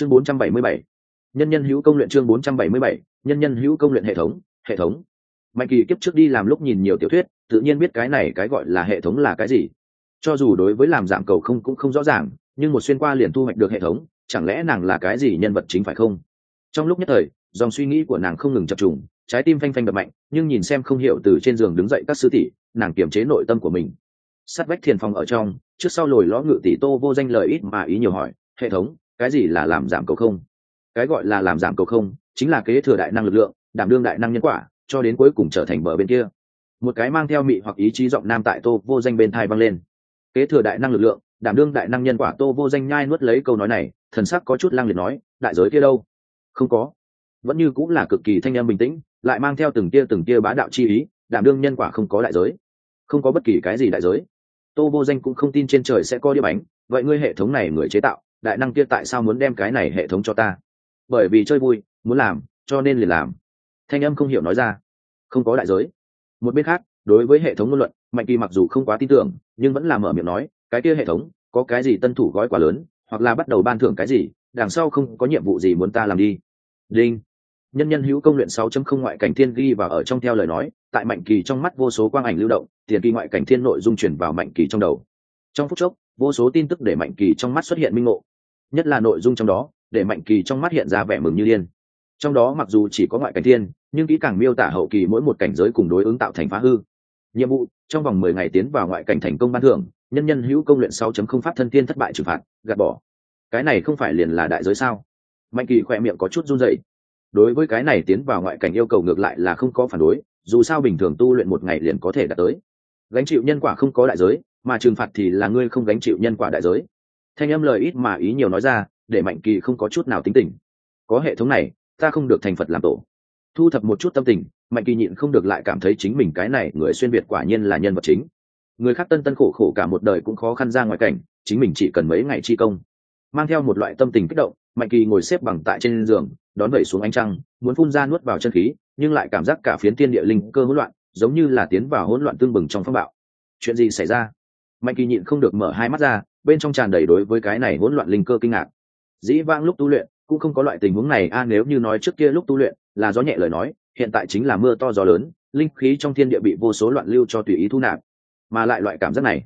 chương 477. nhân nhân hữu công luyện chương 477. nhân nhân hữu công luyện hệ thống hệ thống mạnh kỳ kiếp trước đi làm lúc nhìn nhiều tiểu thuyết, tự nhiên biết cái này cái gọi là hệ thống là cái gì cho dù đối với làm giảm cầu không cũng không rõ ràng, nhưng một xuyên qua liền thu hoạch được hệ thống, chẳng lẽ nàng là cái gì nhân vật chính phải không trong lúc nhất thời, dòng suy nghĩ của nàng không ngừng chập trùng, trái tim phanh phanh đập mạnh, nhưng nhìn xem không hiểu từ trên giường đứng dậy các sư tỷ, nàng kiềm chế nội tâm của mình sát vách thiền phòng ở trong, trước sau lồi ló ngự tỷ tô vô danh lời ít mà ý nhiều hỏi, hệ thống cái gì là làm giảm cầu không? Cái gọi là làm giảm cầu không chính là kế thừa đại năng lực lượng, đảm đương đại năng nhân quả, cho đến cuối cùng trở thành bờ bên kia. Một cái mang theo mị hoặc ý chí giọng nam tại tô vô danh bên thai băng lên. Kế thừa đại năng lực lượng, đảm đương đại năng nhân quả, tô vô danh nhai nuốt lấy câu nói này, thần sắc có chút lang liệt nói, đại giới kia đâu? Không có. Vẫn như cũng là cực kỳ thanh em bình tĩnh, lại mang theo từng tia từng tia bá đạo chi ý, đảm đương nhân quả không có đại giới. Không có bất kỳ cái gì đại giới. Tô vô danh cũng không tin trên trời sẽ có đĩa bánh, vậy ngươi hệ thống này người chế tạo đại năng kia tại sao muốn đem cái này hệ thống cho ta? Bởi vì chơi vui, muốn làm, cho nên liền làm. Thanh âm không hiểu nói ra. Không có đại giới. Một bên khác, đối với hệ thống ngôn luận, mạnh kỳ mặc dù không quá tin tưởng, nhưng vẫn làm mở miệng nói, cái kia hệ thống, có cái gì tân thủ gói quá lớn, hoặc là bắt đầu ban thưởng cái gì, đằng sau không có nhiệm vụ gì muốn ta làm đi. Đinh. Nhân nhân hữu công luyện 6.0 ngoại cảnh thiên ghi và ở trong theo lời nói, tại mạnh kỳ trong mắt vô số quang ảnh lưu động, tiền kỳ ngoại cảnh thiên nội dung chuyển vào mạnh kỳ trong đầu. Trong phút chốc, vô số tin tức để mạnh kỳ trong mắt xuất hiện minh ngộ nhất là nội dung trong đó, để mạnh kỳ trong mắt hiện ra vẻ mừng như điên. Trong đó mặc dù chỉ có ngoại cảnh thiên, nhưng kỹ càng miêu tả hậu kỳ mỗi một cảnh giới cùng đối ứng tạo thành phá hư. Nhiệm vụ, trong vòng mười ngày tiến vào ngoại cảnh thành công ban thưởng, nhân nhân hữu công luyện 6.0 pháp thân thiên thất bại trừng phạt, gạt bỏ. Cái này không phải liền là đại giới sao? Mạnh kỳ khỏe miệng có chút run dậy đối với cái này tiến vào ngoại cảnh yêu cầu ngược lại là không có phản đối, dù sao bình thường tu luyện một ngày liền có thể đạt tới. Gánh chịu nhân quả không có đại giới, mà trừng phạt thì là ngươi không gánh chịu nhân quả đại giới thanh âm lời ít mà ý nhiều nói ra, để mạnh kỳ không có chút nào tính tình. Có hệ thống này, ta không được thành phật làm tổ. Thu thập một chút tâm tình, mạnh kỳ nhịn không được lại cảm thấy chính mình cái này người xuyên việt quả nhiên là nhân vật chính. Người khác tân tân khổ khổ cả một đời cũng khó khăn ra ngoài cảnh, chính mình chỉ cần mấy ngày chi công. Mang theo một loại tâm tình kích động, mạnh kỳ ngồi xếp bằng tại trên giường, đón vẩy xuống ánh trăng, muốn phun ra nuốt vào chân khí, nhưng lại cảm giác cả phiến tiên địa linh cơ hỗn loạn, giống như là tiến vào hỗn loạn tương bừng trong phong bạo. Chuyện gì xảy ra? Mạnh kỳ nhịn không được mở hai mắt ra bên trong tràn đầy đối với cái này hỗn loạn linh cơ kinh ngạc. Dĩ vãng lúc tu luyện, cũng không có loại tình huống này, a, nếu như nói trước kia lúc tu luyện là gió nhẹ lời nói, hiện tại chính là mưa to gió lớn, linh khí trong thiên địa bị vô số loạn lưu cho tùy ý thu nạp. Mà lại loại cảm giác này,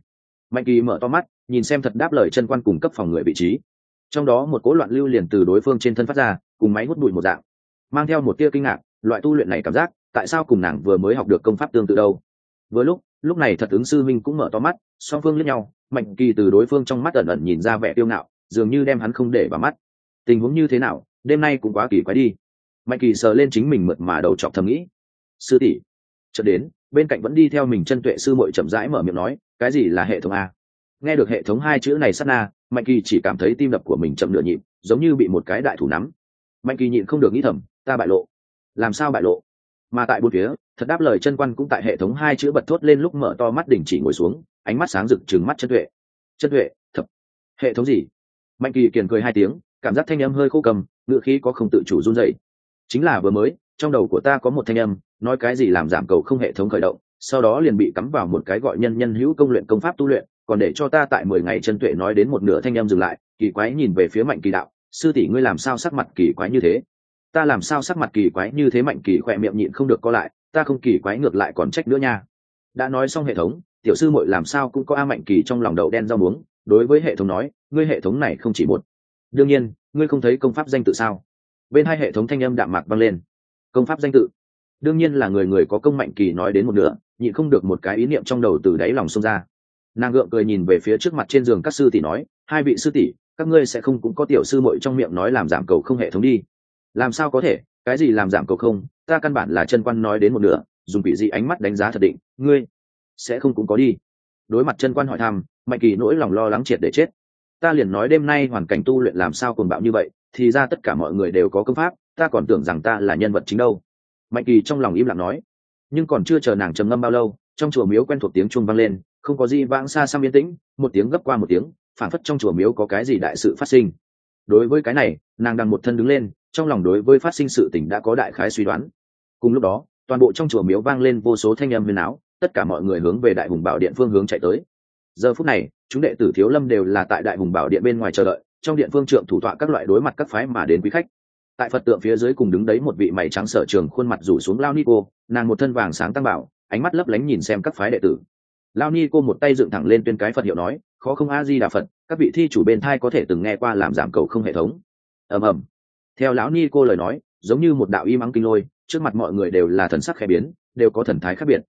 mạnh kỳ mở to mắt, nhìn xem thật đáp lời chân quan cùng cấp phòng người vị trí. Trong đó một cỗ loạn lưu liền từ đối phương trên thân phát ra, cùng máy hút bụi một dạng, mang theo một tia kinh ngạc, loại tu luyện này cảm giác, tại sao cùng nàng vừa mới học được công pháp tương tự đâu? Vừa lúc lúc này thật ứng sư minh cũng mở to mắt, song phương lẫn nhau mạnh kỳ từ đối phương trong mắt ẩn ẩn nhìn ra vẻ tiêu ngạo, dường như đem hắn không để vào mắt. Tình huống như thế nào, đêm nay cũng quá kỳ quái đi. Mạnh kỳ sờ lên chính mình mượt mà đầu chọc thầm nghĩ. Sư tỷ. Chợt đến, bên cạnh vẫn đi theo mình chân tuệ sư muội chậm rãi mở miệng nói, cái gì là hệ thống a? Nghe được hệ thống hai chữ này sát na, mạnh kỳ chỉ cảm thấy tim đập của mình chậm nửa nhịp, giống như bị một cái đại thủ nắm. Mạnh kỳ nhịn không được nghĩ thầm, ta bại lộ. Làm sao bại lộ? Mà tại bốn phía, thật đáp lời chân quan cũng tại hệ thống hai chữ bật thốt lên lúc mở to mắt đỉnh chỉ ngồi xuống ánh mắt sáng rực trừng mắt chân tuệ. Chân tuệ, thập. Hệ thống gì? Mạnh kỳ kiền cười hai tiếng, cảm giác thanh âm hơi khô cầm ngựa khí có không tự chủ run dậy chính là vừa mới, trong đầu của ta có một thanh âm, nói cái gì làm giảm cầu không hệ thống khởi động, sau đó liền bị cắm vào một cái gọi nhân nhân hữu công luyện công pháp tu luyện, còn để cho ta tại mười ngày chân tuệ nói đến một nửa thanh âm dừng lại, kỳ quái nhìn về phía mạnh kỳ đạo, sư tỷ ngươi làm sao sắc mặt kỳ quái như thế? Ta làm sao sắc mặt kỳ quái như thế mạnh kỳ khỏe miệng nhịn không được co lại, ta không kỳ quái ngược lại còn trách nữa nha. Đã nói xong hệ thống tiểu sư muội làm sao cũng có a mạnh kỳ trong lòng đậu đen rau muống, đối với hệ thống nói, ngươi hệ thống này không chỉ một. Đương nhiên, ngươi không thấy công pháp danh tự sao? Bên hai hệ thống thanh âm đạm mạc vang lên. Công pháp danh tự? Đương nhiên là người người có công mạnh kỳ nói đến một nửa nhịn không được một cái ý niệm trong đầu từ đáy lòng xông ra. Nàng gượng cười nhìn về phía trước mặt trên giường các sư tỷ nói, hai vị sư tỷ, các ngươi sẽ không cũng có tiểu sư muội trong miệng nói làm giảm cầu không hệ thống đi. Làm sao có thể? Cái gì làm giảm cầu không? Ta căn bản là chân quan nói đến một nửa, dùng vị dị ánh mắt đánh giá thật định. Ngươi sẽ không cũng có đi. Đối mặt chân quan hỏi thăm, mạnh kỳ nỗi lòng lo lắng triệt để chết. Ta liền nói đêm nay hoàn cảnh tu luyện làm sao cuồng bạo như vậy, thì ra tất cả mọi người đều có công pháp, ta còn tưởng rằng ta là nhân vật chính đâu. Mạnh kỳ trong lòng im lặng nói. Nhưng còn chưa chờ nàng trầm ngâm bao lâu, trong chùa miếu quen thuộc tiếng chuông vang lên, không có gì vãng xa xăm yên tĩnh, một tiếng gấp qua một tiếng phản phất trong chùa miếu có cái gì đại sự phát sinh. Đối với cái này, nàng đang một thân đứng lên, trong lòng đối với phát sinh sự tình đã có đại khái suy đoán. Cùng lúc đó, toàn bộ trong chùa miếu vang lên vô số thanh âm huyền áo tất cả mọi người hướng về đại hùng bảo điện phương hướng chạy tới. Giờ phút này, chúng đệ tử thiếu lâm đều là tại đại hùng bảo điện bên ngoài chờ đợi, trong điện phương trượng thủ tọa các loại đối mặt các phái mà đến quý khách. Tại phật tượng phía dưới cùng đứng đấy một vị mày trắng sở trường khuôn mặt rủ xuống lao ni cô, nàng một thân vàng sáng tăng bảo, ánh mắt lấp lánh nhìn xem các phái đệ tử. Lao ni cô một tay dựng thẳng lên tuyên cái phật hiệu nói, khó không a di đà phật, các vị thi chủ bên thai có thể từng nghe qua làm giảm cầu không hệ thống. Ầm ầm. Theo lão ni cô lời nói, giống như một đạo y mắng kinh lôi, trước mặt mọi người đều là thần sắc khẽ biến, đều có thần thái khác biệt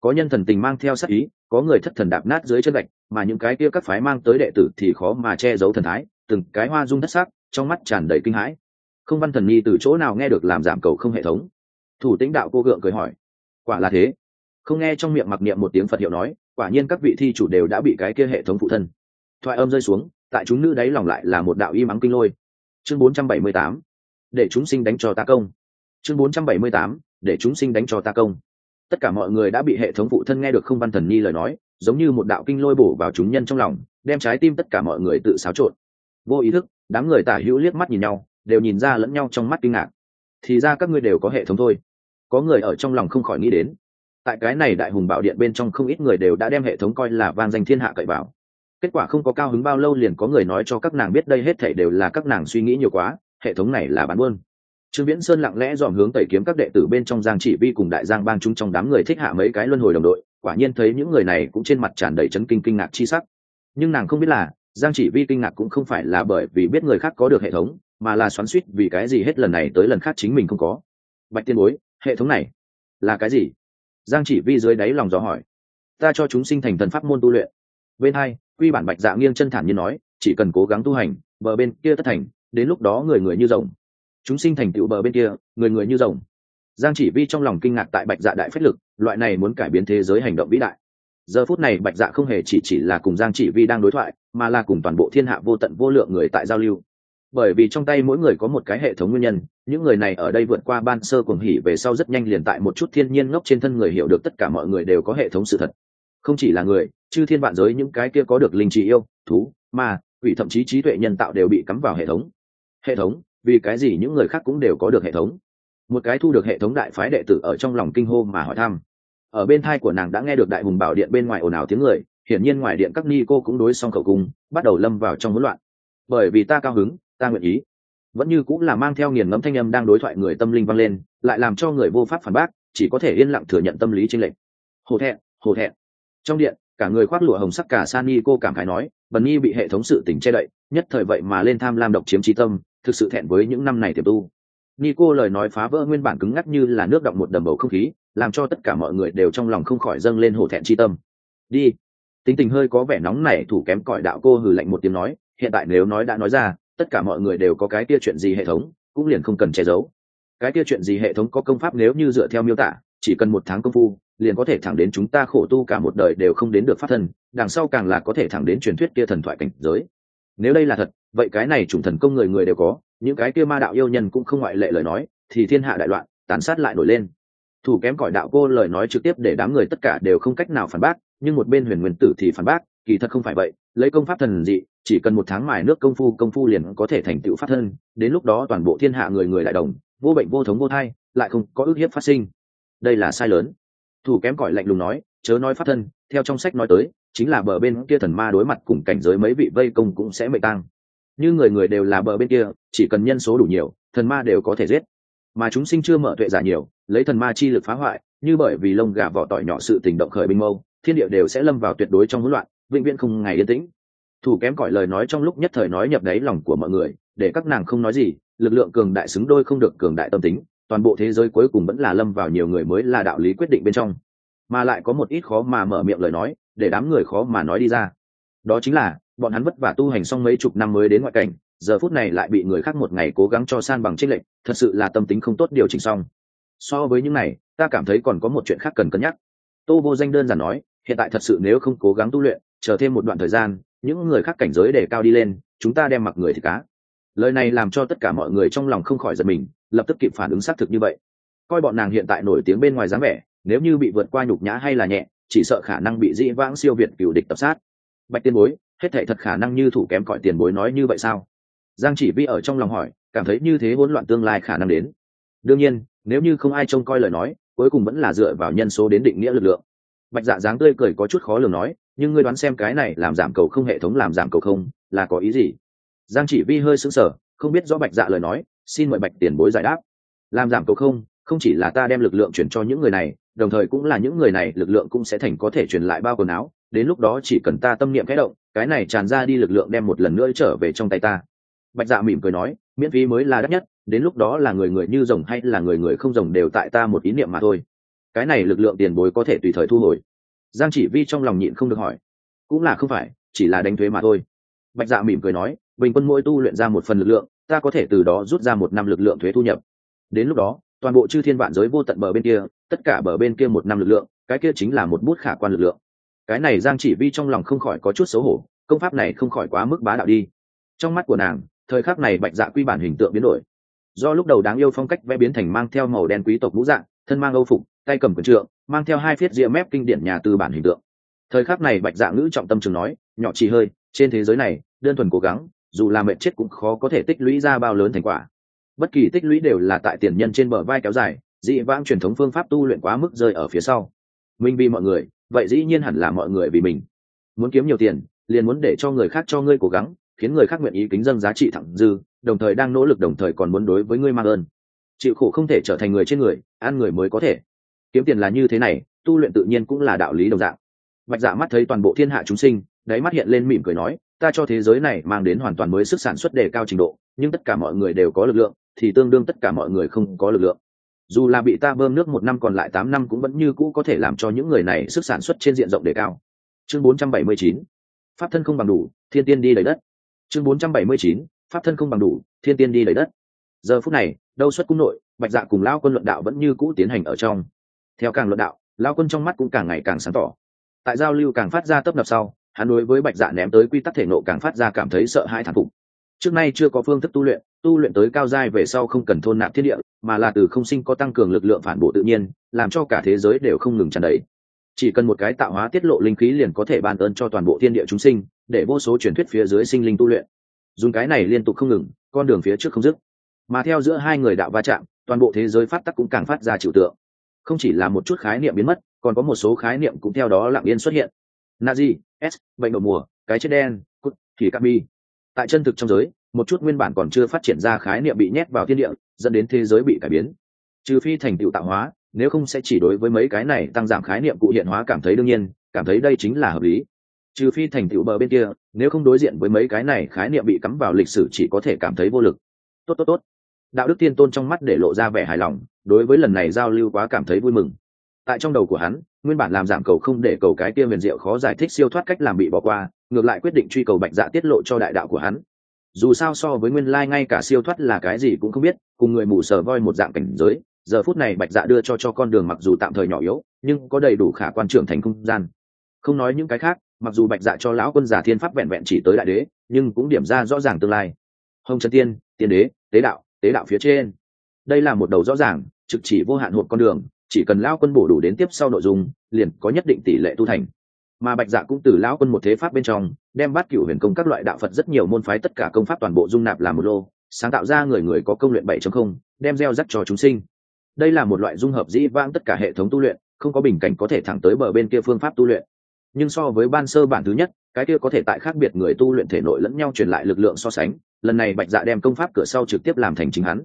có nhân thần tình mang theo sát ý, có người thất thần đạp nát dưới chân gạch, mà những cái kia các phái mang tới đệ tử thì khó mà che giấu thần thái, từng cái hoa dung thất sắc, trong mắt tràn đầy kinh hãi. Không văn thần nhi từ chỗ nào nghe được làm giảm cầu không hệ thống? Thủ tĩnh đạo cô gượng cười hỏi. Quả là thế. Không nghe trong miệng mặc niệm một tiếng phật hiệu nói, quả nhiên các vị thi chủ đều đã bị cái kia hệ thống phụ thân. Thoại âm rơi xuống, tại chúng nữ đáy lòng lại là một đạo y mắng kinh lôi. Chương 478 để chúng sinh đánh cho ta công. Chương 478 để chúng sinh đánh cho ta công tất cả mọi người đã bị hệ thống phụ thân nghe được không văn thần nhi lời nói, giống như một đạo kinh lôi bổ vào chúng nhân trong lòng, đem trái tim tất cả mọi người tự xáo trộn. Vô ý thức, đám người tả hữu liếc mắt nhìn nhau, đều nhìn ra lẫn nhau trong mắt kinh ngạc. Thì ra các ngươi đều có hệ thống thôi. Có người ở trong lòng không khỏi nghĩ đến. Tại cái này đại hùng bảo điện bên trong không ít người đều đã đem hệ thống coi là vang danh thiên hạ cậy bảo kết quả không có cao hứng bao lâu liền có người nói cho các nàng biết đây hết thảy đều là các nàng suy nghĩ nhiều quá, hệ thống này là bán buôn trương viễn sơn lặng lẽ dòm hướng tẩy kiếm các đệ tử bên trong giang chỉ vi cùng đại giang bang chúng trong đám người thích hạ mấy cái luân hồi đồng đội, quả nhiên thấy những người này cũng trên mặt tràn đầy chấn kinh kinh ngạc chi sắc. Nhưng nàng không biết là, giang chỉ vi kinh ngạc cũng không phải là bởi vì biết người khác có được hệ thống, mà là xoắn suýt vì cái gì hết lần này tới lần khác chính mình không có. Bạch tiên bối, hệ thống này là cái gì? Giang chỉ vi dưới đáy lòng dò hỏi. Ta cho chúng sinh thành thần pháp môn tu luyện. Bên hai, quy bản bạch dạ nghiêng chân thản như nói, chỉ cần cố gắng tu hành, bờ bên kia tất thành, đến lúc đó người người như rồng chúng sinh thành tựu bờ bên kia, người người như rồng. Giang chỉ vi trong lòng kinh ngạc tại bạch dạ đại phách lực, loại này muốn cải biến thế giới hành động vĩ đại. Giờ phút này bạch dạ không hề chỉ chỉ là cùng giang chỉ vi đang đối thoại, mà là cùng toàn bộ thiên hạ vô tận vô lượng người tại giao lưu. Bởi vì trong tay mỗi người có một cái hệ thống nguyên nhân, những người này ở đây vượt qua ban sơ cuồng hỉ về sau rất nhanh liền tại một chút thiên nhiên ngốc trên thân người hiểu được tất cả mọi người đều có hệ thống sự thật. Không chỉ là người, chư thiên vạn giới những cái kia có được linh trí yêu, thú mà quỷ, thậm chí trí tuệ nhân tạo đều bị cắm vào hệ thống. Hệ thống vì cái gì những người khác cũng đều có được hệ thống? Một cái thu được hệ thống đại phái đệ tử ở trong lòng kinh hô mà hỏi thăm. Ở bên thai của nàng đã nghe được đại hùng bảo điện bên ngoài ồn ào tiếng người, hiển nhiên ngoài điện các ni cô cũng đối xong khẩu cung, bắt đầu lâm vào trong hỗn loạn. Bởi vì ta cao hứng, ta nguyện ý. Vẫn như cũng là mang theo nghiền ngẫm thanh âm đang đối thoại người tâm linh vang lên, lại làm cho người vô pháp phản bác, chỉ có thể yên lặng thừa nhận tâm lý trên lệch. Hổ thẹn hổ thẹn. Trong điện, cả người khoác lụa hồng sắc cả Sani cô cảm khái nói, bần nhi bị hệ thống sự tỉnh che đậy, nhất thời vậy mà lên tham lam độc chiếm trí tâm thực sự thẹn với những năm này tiềm tu. Ni cô lời nói phá vỡ nguyên bản cứng ngắc như là nước động một đầm bầu không khí, làm cho tất cả mọi người đều trong lòng không khỏi dâng lên hổ thẹn chi tâm. Đi. Tính tình hơi có vẻ nóng nảy, thủ kém cỏi đạo cô hừ lạnh một tiếng nói, hiện tại nếu nói đã nói ra, tất cả mọi người đều có cái kia chuyện gì hệ thống, cũng liền không cần che giấu. Cái kia chuyện gì hệ thống có công pháp nếu như dựa theo miêu tả, chỉ cần một tháng công phu, liền có thể thẳng đến chúng ta khổ tu cả một đời đều không đến được phát thân, đằng sau càng là có thể thẳng đến truyền thuyết kia thần thoại cảnh giới. Nếu đây là thật vậy cái này chủng thần công người người đều có, những cái kia ma đạo yêu nhân cũng không ngoại lệ lời nói, thì thiên hạ đại loạn, tàn sát lại nổi lên. Thủ kém cỏi đạo cô lời nói trực tiếp để đám người tất cả đều không cách nào phản bác, nhưng một bên huyền nguyên tử thì phản bác, kỳ thật không phải vậy, lấy công pháp thần dị, chỉ cần một tháng mài nước công phu công phu liền có thể thành tựu phát thân, đến lúc đó toàn bộ thiên hạ người người đại đồng, vô bệnh vô thống vô thai, lại không có ước hiếp phát sinh. Đây là sai lớn. Thủ kém cỏi lạnh lùng nói, chớ nói phát thân, theo trong sách nói tới, chính là bờ bên kia thần ma đối mặt cùng cảnh giới mấy vị vây công cũng sẽ mệnh tăng như người người đều là bờ bên kia, chỉ cần nhân số đủ nhiều, thần ma đều có thể giết. Mà chúng sinh chưa mở tuệ giả nhiều, lấy thần ma chi lực phá hoại, như bởi vì lông gà vỏ tỏi nhỏ sự tình động khởi binh mâu, thiên địa đều sẽ lâm vào tuyệt đối trong hỗn loạn, vĩnh viễn không ngày yên tĩnh. Thủ kém cỏi lời nói trong lúc nhất thời nói nhập đáy lòng của mọi người, để các nàng không nói gì, lực lượng cường đại xứng đôi không được cường đại tâm tính, toàn bộ thế giới cuối cùng vẫn là lâm vào nhiều người mới là đạo lý quyết định bên trong. Mà lại có một ít khó mà mở miệng lời nói, để đám người khó mà nói đi ra. Đó chính là bọn hắn vất vả tu hành xong mấy chục năm mới đến ngoại cảnh, giờ phút này lại bị người khác một ngày cố gắng cho san bằng trích lệnh thật sự là tâm tính không tốt điều chỉnh xong. So với những này, ta cảm thấy còn có một chuyện khác cần cân nhắc. Tô vô danh đơn giản nói, hiện tại thật sự nếu không cố gắng tu luyện, chờ thêm một đoạn thời gian, những người khác cảnh giới để cao đi lên, chúng ta đem mặc người thì cá. Lời này làm cho tất cả mọi người trong lòng không khỏi giật mình, lập tức kịp phản ứng xác thực như vậy. Coi bọn nàng hiện tại nổi tiếng bên ngoài dáng vẻ, nếu như bị vượt qua nhục nhã hay là nhẹ, chỉ sợ khả năng bị dĩ vãng siêu việt cựu địch tập sát. Bạch tiên bối hết thể thật khả năng như thủ kém cỏi tiền bối nói như vậy sao? Giang chỉ vi ở trong lòng hỏi, cảm thấy như thế hỗn loạn tương lai khả năng đến. Đương nhiên, nếu như không ai trông coi lời nói, cuối cùng vẫn là dựa vào nhân số đến định nghĩa lực lượng. Bạch dạ dáng tươi cười có chút khó lường nói, nhưng ngươi đoán xem cái này làm giảm cầu không hệ thống làm giảm cầu không, là có ý gì? Giang chỉ vi hơi sững sờ, không biết rõ bạch dạ lời nói, xin mời bạch tiền bối giải đáp. Làm giảm cầu không không chỉ là ta đem lực lượng chuyển cho những người này, đồng thời cũng là những người này lực lượng cũng sẽ thành có thể truyền lại bao quần áo đến lúc đó chỉ cần ta tâm niệm kẽ động, cái này tràn ra đi lực lượng đem một lần nữa trở về trong tay ta. Bạch dạ mỉm cười nói, miễn phí mới là đắt nhất, đến lúc đó là người người như rồng hay là người người không rồng đều tại ta một ý niệm mà thôi. Cái này lực lượng tiền bối có thể tùy thời thu hồi. Giang chỉ vi trong lòng nhịn không được hỏi, cũng là không phải, chỉ là đánh thuế mà thôi. Bạch dạ mỉm cười nói, bình quân mỗi tu luyện ra một phần lực lượng, ta có thể từ đó rút ra một năm lực lượng thuế thu nhập. Đến lúc đó, toàn bộ chư thiên vạn giới vô tận bờ bên kia, tất cả bờ bên kia một năm lực lượng, cái kia chính là một bút khả quan lực lượng cái này giang chỉ vi trong lòng không khỏi có chút xấu hổ, công pháp này không khỏi quá mức bá đạo đi. Trong mắt của nàng, thời khắc này bạch dạ quy bản hình tượng biến đổi. Do lúc đầu đáng yêu phong cách vẽ biến thành mang theo màu đen quý tộc mũ dạng, thân mang âu phục, tay cầm quần trượng, mang theo hai phiết ria mép kinh điển nhà tư bản hình tượng. Thời khắc này bạch dạ ngữ trọng tâm trường nói, nhỏ chỉ hơi, trên thế giới này, đơn thuần cố gắng, dù là mệnh chết cũng khó có thể tích lũy ra bao lớn thành quả. Bất kỳ tích lũy đều là tại tiền nhân trên bờ vai kéo dài, dị vãng truyền thống phương pháp tu luyện quá mức rơi ở phía sau. Minh vì mọi người vậy dĩ nhiên hẳn là mọi người vì mình. Muốn kiếm nhiều tiền, liền muốn để cho người khác cho ngươi cố gắng, khiến người khác nguyện ý kính dân giá trị thẳng dư, đồng thời đang nỗ lực đồng thời còn muốn đối với ngươi mang ơn. Chịu khổ không thể trở thành người trên người, ăn người mới có thể. Kiếm tiền là như thế này, tu luyện tự nhiên cũng là đạo lý đồng dạng. Bạch dạ mắt thấy toàn bộ thiên hạ chúng sinh, đáy mắt hiện lên mỉm cười nói, ta cho thế giới này mang đến hoàn toàn mới sức sản xuất đề cao trình độ, nhưng tất cả mọi người đều có lực lượng, thì tương đương tất cả mọi người không có lực lượng dù là bị ta bơm nước một năm còn lại tám năm cũng vẫn như cũ có thể làm cho những người này sức sản xuất trên diện rộng đề cao. Chương 479 pháp thân không bằng đủ, thiên tiên đi lấy đất. Chương 479 pháp thân không bằng đủ, thiên tiên đi lấy đất. Giờ phút này, đâu xuất cung nội, bạch dạ cùng lao quân luận đạo vẫn như cũ tiến hành ở trong. Theo càng luận đạo lao quân trong mắt cũng càng ngày càng sáng tỏ. Tại giao lưu càng phát ra tấp nập sau, hắn đối với bạch dạ ném tới quy tắc thể nộ càng phát ra cảm thấy sợ hãi thản phục trước nay chưa có phương thức tu luyện tu luyện tới cao giai về sau không cần thôn nạp thiên địa, mà là từ không sinh có tăng cường lực lượng phản bộ tự nhiên, làm cho cả thế giới đều không ngừng tràn đầy. Chỉ cần một cái tạo hóa tiết lộ linh khí liền có thể ban ơn cho toàn bộ thiên địa chúng sinh, để vô số truyền thuyết phía dưới sinh linh tu luyện. Dùng cái này liên tục không ngừng, con đường phía trước không dứt. Mà theo giữa hai người đạo va chạm, toàn bộ thế giới phát tắc cũng càng phát ra trừu tượng. Không chỉ là một chút khái niệm biến mất, còn có một số khái niệm cũng theo đó lặng yên xuất hiện. Nazi, s, bệnh đậu mùa, cái chết đen, cút, thì cami tại chân thực trong giới, một chút nguyên bản còn chưa phát triển ra khái niệm bị nhét vào thiên địa, dẫn đến thế giới bị cải biến. Trừ phi thành tựu tạo hóa, nếu không sẽ chỉ đối với mấy cái này tăng giảm khái niệm cụ hiện hóa cảm thấy đương nhiên, cảm thấy đây chính là hợp lý. Trừ phi thành tựu bờ bên kia, nếu không đối diện với mấy cái này khái niệm bị cắm vào lịch sử chỉ có thể cảm thấy vô lực. Tốt tốt tốt. Đạo đức tiên tôn trong mắt để lộ ra vẻ hài lòng, đối với lần này giao lưu quá cảm thấy vui mừng. Tại trong đầu của hắn, nguyên bản làm giảm cầu không để cầu cái kia huyền diệu khó giải thích siêu thoát cách làm bị bỏ qua ngược lại quyết định truy cầu bạch dạ tiết lộ cho đại đạo của hắn. Dù sao so với nguyên lai ngay cả siêu thoát là cái gì cũng không biết, cùng người mù sờ voi một dạng cảnh giới, giờ phút này bạch dạ đưa cho cho con đường mặc dù tạm thời nhỏ yếu, nhưng có đầy đủ khả quan trưởng thành không gian. Không nói những cái khác, mặc dù bạch dạ cho lão quân giả thiên pháp vẹn vẹn chỉ tới đại đế, nhưng cũng điểm ra rõ ràng tương lai. Hồng trần tiên tiên đế, tế đạo tế đạo phía trên. Đây là một đầu rõ ràng, trực chỉ vô hạn hộp con đường, chỉ cần lão quân bổ đủ đến tiếp sau nội dung, liền có nhất định tỷ lệ tu thành mà bạch dạ cũng từ lão quân một thế pháp bên trong đem bát cửu huyền công các loại đạo phật rất nhiều môn phái tất cả công pháp toàn bộ dung nạp làm một lô sáng tạo ra người người có công luyện 7.0, đem gieo rắc cho chúng sinh. Đây là một loại dung hợp dĩ vãng tất cả hệ thống tu luyện không có bình cảnh có thể thẳng tới bờ bên kia phương pháp tu luyện. Nhưng so với ban sơ bản thứ nhất cái kia có thể tại khác biệt người tu luyện thể nội lẫn nhau truyền lại lực lượng so sánh lần này bạch dạ đem công pháp cửa sau trực tiếp làm thành chính hắn.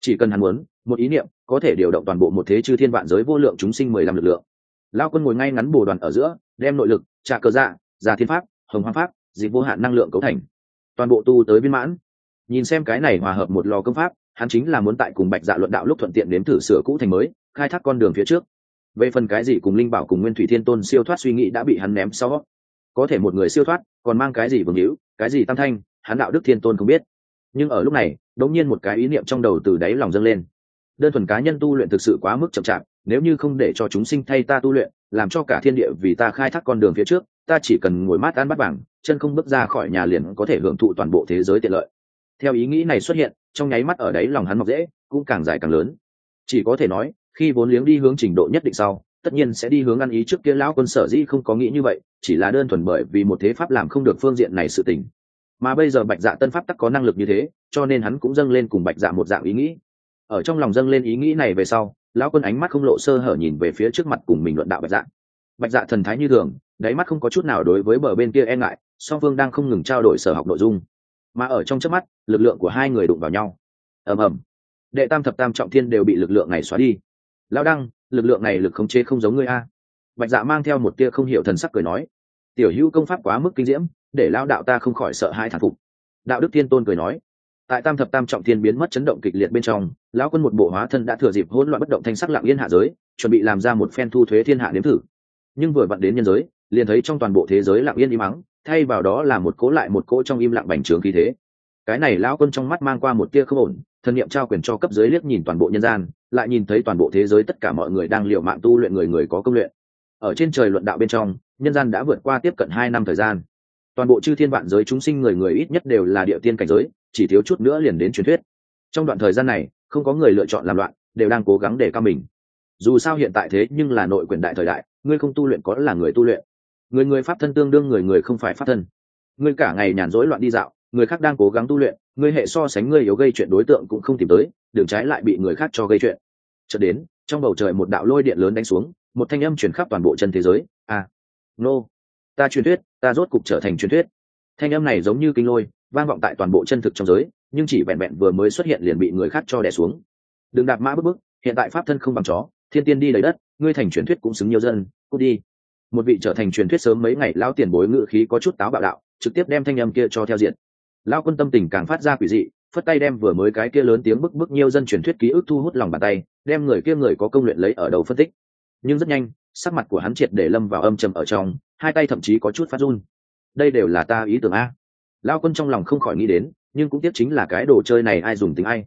Chỉ cần hắn muốn một ý niệm có thể điều động toàn bộ một thế chư thiên vạn giới vô lượng chúng sinh mười lăm lực lượng. Lao quân ngồi ngay ngắn bồ đoàn ở giữa đem nội lực, trà cơ dạ già thiên pháp, hồng hoang pháp, dị vô hạn năng lượng cấu thành. Toàn bộ tu tới viên mãn. Nhìn xem cái này hòa hợp một lò công pháp, hắn chính là muốn tại cùng bạch dạ luận đạo lúc thuận tiện đến thử sửa cũ thành mới, khai thác con đường phía trước. Về phần cái gì cùng linh bảo cùng nguyên thủy thiên tôn siêu thoát suy nghĩ đã bị hắn ném sau. Có thể một người siêu thoát, còn mang cái gì vương hữu, cái gì tam thanh, hắn đạo đức thiên tôn không biết. Nhưng ở lúc này đống nhiên một cái ý niệm trong đầu từ đáy lòng dâng lên. Đơn thuần cá nhân tu luyện thực sự quá mức chậm chạp nếu như không để cho chúng sinh thay ta tu luyện, làm cho cả thiên địa vì ta khai thác con đường phía trước, ta chỉ cần ngồi mát ăn bắt bảng, chân không bước ra khỏi nhà liền có thể hưởng thụ toàn bộ thế giới tiện lợi. Theo ý nghĩ này xuất hiện, trong nháy mắt ở đấy lòng hắn mọc dễ, cũng càng dài càng lớn. Chỉ có thể nói, khi vốn liếng đi hướng trình độ nhất định sau, tất nhiên sẽ đi hướng ăn ý trước kia lão quân sở dĩ không có nghĩ như vậy, chỉ là đơn thuần bởi vì một thế pháp làm không được phương diện này sự tình. Mà bây giờ bạch dạ tân pháp tắc có năng lực như thế, cho nên hắn cũng dâng lên cùng bạch dạ một dạng ý nghĩ. Ở trong lòng dâng lên ý nghĩ này về sau lão quân ánh mắt không lộ sơ hở nhìn về phía trước mặt cùng mình luận đạo bạch dạ. Bạch dạ thần thái như thường, đáy mắt không có chút nào đối với bờ bên kia e ngại, song phương đang không ngừng trao đổi sở học nội dung. Mà ở trong chớp mắt, lực lượng của hai người đụng vào nhau. Ầm ầm. Đệ tam thập tam trọng thiên đều bị lực lượng này xóa đi. Lão đăng, lực lượng này lực khống chế không giống ngươi a. Bạch dạ mang theo một tia không hiểu thần sắc cười nói, tiểu hữu công pháp quá mức kinh diễm, để lão đạo ta không khỏi sợ hai thản phục. Đạo đức thiên tôn cười nói tại tam thập tam trọng thiên biến mất chấn động kịch liệt bên trong, lão quân một bộ hóa thân đã thừa dịp hỗn loạn bất động thanh sắc lặng yên hạ giới, chuẩn bị làm ra một phen thu thuế thiên hạ nếm thử. Nhưng vừa vặn đến nhân giới, liền thấy trong toàn bộ thế giới lặng yên im mắng thay vào đó là một cỗ lại một cỗ trong im lặng bành trướng khí thế. Cái này lão quân trong mắt mang qua một tia không ổn, thân nhiệm trao quyền cho cấp dưới liếc nhìn toàn bộ nhân gian, lại nhìn thấy toàn bộ thế giới tất cả mọi người đang liệu mạng tu luyện người người có công luyện. Ở trên trời luận đạo bên trong, nhân gian đã vượt qua tiếp cận hai năm thời gian toàn bộ chư thiên vạn giới chúng sinh người người ít nhất đều là địa tiên cảnh giới, chỉ thiếu chút nữa liền đến truyền thuyết. Trong đoạn thời gian này, không có người lựa chọn làm loạn, đều đang cố gắng để cao mình. Dù sao hiện tại thế nhưng là nội quyền đại thời đại, ngươi không tu luyện có là người tu luyện. Người người pháp thân tương đương người người không phải pháp thân. Ngươi cả ngày nhàn rỗi loạn đi dạo, người khác đang cố gắng tu luyện, ngươi hệ so sánh ngươi yếu gây chuyện đối tượng cũng không tìm tới, đường trái lại bị người khác cho gây chuyện. Chợt đến, trong bầu trời một đạo lôi điện lớn đánh xuống, một thanh âm chuyển khắp toàn bộ chân thế giới. À nô, ta truyền thuyết ta rốt cục trở thành truyền thuyết. Thanh âm này giống như kinh lôi, vang vọng tại toàn bộ chân thực trong giới, nhưng chỉ vẹn vẹn vừa mới xuất hiện liền bị người khác cho đẻ xuống. Đừng đạp mã bước bước, hiện tại pháp thân không bằng chó, thiên tiên đi lấy đất, ngươi thành truyền thuyết cũng xứng nhiều dân, cút đi. Một vị trở thành truyền thuyết sớm mấy ngày lao tiền bối ngự khí có chút táo bạo đạo, trực tiếp đem thanh âm kia cho theo diện. Lao quân tâm tình càng phát ra quỷ dị, phất tay đem vừa mới cái kia lớn tiếng bức bức nhiều dân truyền thuyết ký ức thu hút lòng bàn tay, đem người kia người có công luyện lấy ở đầu phân tích. Nhưng rất nhanh, sắc mặt của hắn triệt để lâm vào âm trầm ở trong hai tay thậm chí có chút phát run. Đây đều là ta ý tưởng a. Lao quân trong lòng không khỏi nghĩ đến, nhưng cũng tiếp chính là cái đồ chơi này ai dùng tính ai.